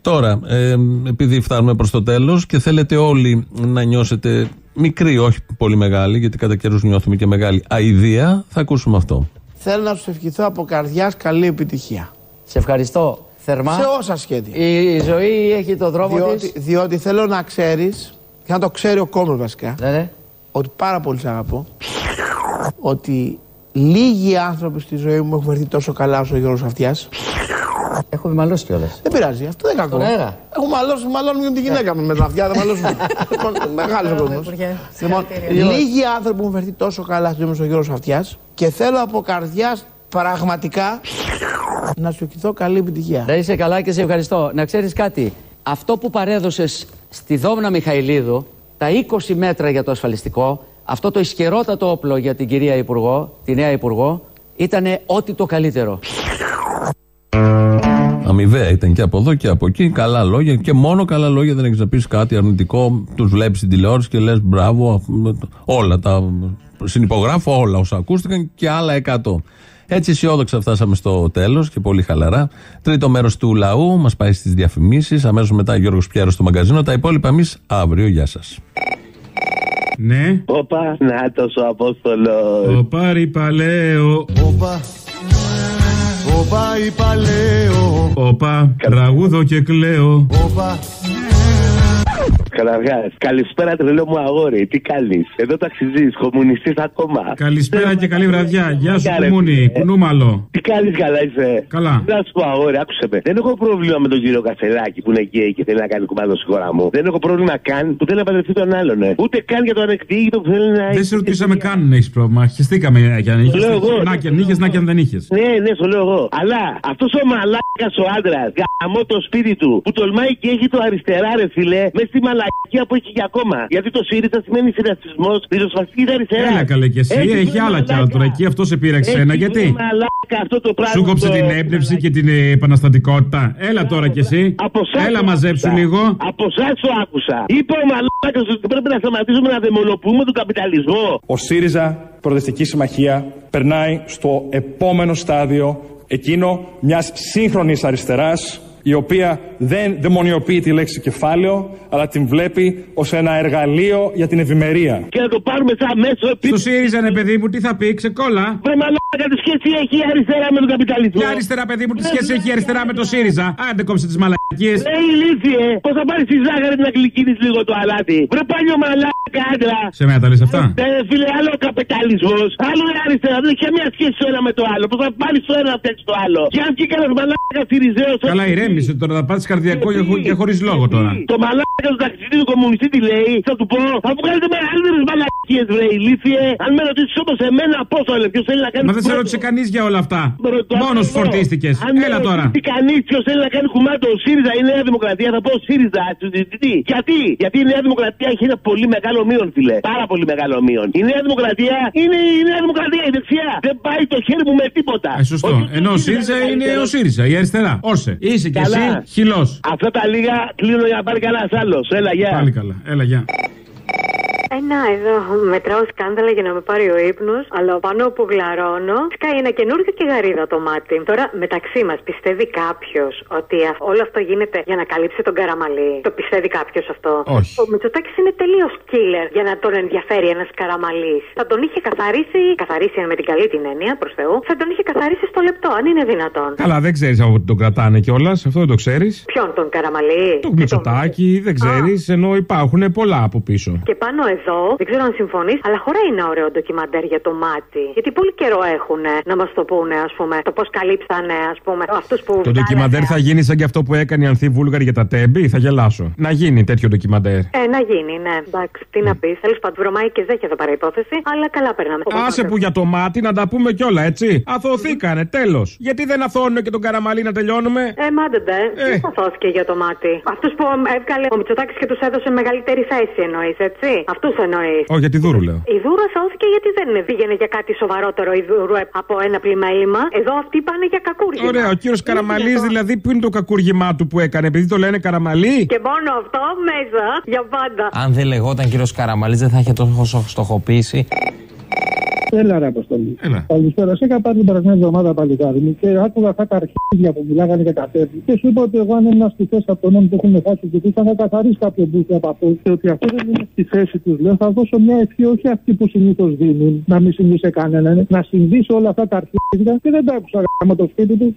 Τώρα, ε, επειδή φτάνουμε προς το τέλος και θέλετε όλοι να νιώσετε μικρή, όχι πολύ μεγάλη, γιατί κατά καιρούς νιώθουμε και μεγάλη αηδία, θα ακούσουμε αυτό. Θέλω να σου ευχηθώ από καρδιάς καλή επιτυχία. Σε ευχαριστώ θερμά. Σε όσα σχέδια. Η ζωή έχει το δρόμο διότι, της. διότι θέλω να ξέρεις, και να το ξέρει ο κόμμα βασικά, Ναι, ναι. ότι πάρα πολύ σε αγαπώ, ότι λίγοι άνθρωποι στη ζωή μου έχουν έρθει τόσο καλά όσο ο Γιώργος Αυτιάς. Έχουμε μαλώσει κιόλας. Δεν πειράζει, αυτό δεν είναι κακό. Στον αέρα. Έχω μαλώσει, μάλλον με τη γυναίκα μου με τα αυτιά, δεν μαλώσουμε. λοιπόν, [LAUGHS] μεγάλος ο κόσμος. Λοιπόν, λίγοι άνθρωποι που έχουν φερθεί τόσο καλά στη ζωή μου όσο ο Γιώργος Αυτιάς και θέλω από καρδιάς πραγματικά να σου ευχηθώ καλή επιτυχία. Να είσαι καλά και σε ευχαριστώ. Να ξέρεις κάτι. Αυτό που παρέδωσες στη Δόμνα Μιχαηλίδου, τα 20 μέτρα για το ασφαλιστικό, αυτό το ισχυρότατο όπλο για την κυρία Υπουργό, τη νέα Υπουργό, ήταν ό,τι το καλύτερο. Αμοιβαία ήταν και από εδώ και από εκεί. Καλά λόγια και μόνο καλά λόγια. Δεν έχεις να πεις κάτι αρνητικό. Τους βλέπεις στην τηλεόραση και λες μπράβο. Όλα τα. Συνυπογράφω όλα όσα ακούστηκαν και άλλα εκατό. Έτσι αισιόδοξα φτάσαμε στο τέλος και πολύ χαλαρά. Τρίτο μέρος του λαού μας πάει στις διαφημίσεις. Αμέσως μετά Γιώργος Πιέρος στο μαγκαζίνο. Τα υπόλοιπα εμείς αύριο. Γεια σας. Ναι. Όπα, να το ο Απόστολο. Ο Πάρη Παλέο. Όπα, όπα είπα λέω Όπα, τραγούδο και κλαίω. Όπα, Καταρχά, καλησπέρα τρελό μου αγόρι. Τι κάνεις, εδώ ταξιζή, κομμουνιστής ακόμα. Καλησπέρα και καλή βραδιά. Γεια σου, Κάρε, Κουμούνι. ε; Κουνούμαλο. Τι κάνεις, καλά είσαι; Καλά. Να σου πω, αγόρι, άκουσε με. Δεν έχω πρόβλημα με τον κύριο Κασελάκη που είναι γκέι και θέλει να κάνει κουμάντο στη χώρα μου. Δεν έχω πρόβλημα καν που θέλει να παντρευτεί τον άλλον. ε. Ούτε καν για το ανεκδιήγητο που θέλει να. Δεν σε ρωτήσαμε καν αν έχεις πρόβλημα. Χεστήκαμε για να είχε. λέω εγώ. Να και αν είχε, να και αν δεν είχε. Ναι, ναι, σου λέω εγώ. Αλλά αυτός ο μαλάκας ο άντρας, γαμώ το σπίτι του, που τολμάει και έχει το αριστερά, ρε φιλέ, μες στη μαλακία που έχει και ακόμα. Γιατί το ΣΥΡΙΖΑ σημαίνει συνασπισμό, ριζοσπαστική αριστερά. Έλα καλέ και εσύ, Έχει έχει βρει άλλα κι άλλα τώρα. Εκεί αυτός σε πήρε ξένα. Έχει Γιατί; βρει μαλάκα αυτό το πράγμα. σου κόψε το- την έμπνευση και την ε, επαναστατικότητα. Έλα τώρα κι εσύ. Από εσάς Έλα το μαζέψου άκουσα. λίγο. Από εσάς το άκουσα. Είπε ο μαλάκας ότι πρέπει να σταματήσουμε να δαιμονοποιούμε τον καπιταλισμό. Ο ΣΥΡΙΖΑ, Προοδευτική Συμμαχία, περνάει στο επόμενο στάδιο, εκείνο μιας σύγχρονης αριστεράς, η οποία δεν δαιμονιοποιεί τη λέξη κεφάλαιο, αλλά την βλέπει ως ένα εργαλείο για την ευημερία. Και να το πάρουμε σαν μέσο Στο επί... ΣΥΡΙΖΑ, ναι, παιδί μου, τι θα πει, ξεκόλα. Βρε μαλάκα, τι σχέση έχει η αριστερά με τον καπιταλισμό; Ποια αριστερά, παιδί μου, τι σχέση έχει η αριστερά με το ΣΥΡΙΖΑ; Άντε κόψε τις μαλακίες. Ρε ηλίθιε, πώς θα πάρεις τη ζάχαρη να γλυκίνεις λίγο το αλάτι; Βρε παλιό μαλάκα άντρα. Σε μένα τα λες αυτά; Ε, φίλε, άλλο ο καπιταλισμός, άλλο η αριστερά. Δεν έχει καμία σχέση το ένα με το άλλο. Πώς θα πάρεις το ένα να φτιάξεις το άλλο; Και αν βγει κανένας μαλάκα Σιριζέο. Καλά, ηρέμησε τώρα, θα πάθει καρδιακό και, χω- και χωρίς λόγο τώρα. Το μαλάκα του ταξιδί του κομμουνιστή τι λέει, θα του πω, θα μου κάνετε μεγαλύτερες μαλακίες, βρε ηλίθιε. Αν με ρωτήσεις όμω εμένα πώς το λέει, ποιος θέλει να κάνει. Μα δεν σε πρώτο. ρώτησε κανείς για όλα αυτά. Ρωτώ Μόνος σου εγώ. φορτίστηκες. Αν με Έλα τώρα. ρωτήσει κανείς ποιος θέλει να κάνει κουμάντο, ο ΣΥΡΙΖΑ ή η Νέα Δημοκρατία, θα πω ΣΥΡΙΖΑ. του συζητητή. Γιατί; Γιατί η Νέα Δημοκρατία έχει ένα πολύ μεγάλο μείον, φιλέ. Πάρα πολύ μεγάλο μείον. Η Νέα Δημοκρατία είναι η Νέα Δημοκρατία, η δεξιά. Δεν πάει το χέρι μου με τίποτα. Ε, σωστό. Ενώ ο ΣΥΡΙΖΑ είναι ο ΣΥΡΙΖΑ, η αριστερά. Όρσε. Είσαι κι εσύ Καλά. χυλός. Αυτά τα λίγα κλείνω για να πάρει κανένα άλλος. Έλα, γεια. Πάλι καλά. Έλα, γεια. Ένα εδώ μετράω σκάνδαλα για να με πάρει ο ύπνος, αλλά πάνω που γλαρώνω, σκάει ένα καινούργιο και γαρίδα το μάτι. Τώρα μεταξύ μας πιστεύει κάποιος ότι α- όλο αυτό γίνεται για να καλύψει τον καραμαλί. Το πιστεύει κάποιος αυτό; Όχι. Ο Μητσοτάκης είναι τελείως killer για να τον ενδιαφέρει ένας καραμαλί. Θα τον είχε καθαρίσει, καθαρίσει με την καλή την έννοια προς Θεού, θα τον είχε καθαρίσει στο λεπτό, αν είναι δυνατόν. Καλά, δεν ξέρεις από τι τον κρατάνε κιόλας, αυτό δεν το ξέρεις. Ποιον τον καραμαλί. Το Μητσοτάκι, δεν ξέρεις, ενώ υπάρχουν πολλά από πίσω. Και πάνω εδώ, δεν ξέρω αν συμφωνείς, αλλά χωράει ένα ωραίο ντοκιμαντέρ για το μάτι. Γιατί πολύ καιρό έχουν να μας το πούνε, ας πούμε, το πώς καλύψανε, ας πούμε, αυτούς που. Το ντοκιμαντέρ θα γίνει σαν και αυτό που έκανε η Ανθή Βούλγαρη για τα τέμπη, θα γελάσω. Να γίνει τέτοιο ντοκιμαντέρ. Ε, να γίνει, ναι. Εντάξει, τι να πεις. Τέλος πάντων, βρωμάει και ζέχει εδώ πέρα υπόθεση, αλλά καλά περνάμε. Άσε που για το μάτι να τα πούμε κιόλα, έτσι. Αθωθήκανε, τέλος. Γιατί δεν αθώνουν και τον καραμαλί να τελειώνουμε. Ε, μάντεντε, τι θα σώθηκε για το μάτι; Αυτούς που έβγαλε ο Μητσοτάκης και τους έδωσε μεγαλύτερη θέση εννοείς, έτσι; Αυτούς εννοείς; Όχι, για τη δούρου λέω. Η Δούρος σώθηκε γιατί δεν πήγαινε για κάτι σοβαρότερο η Δούρου από ένα πλημέλημα. Εδώ αυτοί πάνε για κακούργημα. Ωραία, ο κύριος Καραμαλής δηλαδή που είναι το κακούργημά του που έκανε, επειδή το λένε Καραμαλή; Και μόνο αυτό μέσα για πάντα. Αν δεν λεγόταν κύριος Καραμαλής, δεν θα είχε τόσο στοχοποίηση. Έλα, ρε Αποστολή. Έλα. Καλησπέρα. Σε είχα πάρει την περασμένη εβδομάδα παλικάρι μου και άκουγα αυτά τα αρχίδια που μιλάγανε για τα τέρμη. Και σου είπα ότι εγώ αν ήμουν στη θέση από τον νόμο που έχουν χάσει και θα να καθαρίσει κάποιο μπουκ από αυτό και ότι αυτό δεν είναι στη θέση τους. Λέω θα δώσω μια ευχή, όχι αυτή που συνήθως δίνουν, να μην συμβεί σε κανέναν, να συμβεί σε όλα αυτά τα αρχίδια και δεν τα άκουσα γάμο το σπίτι του.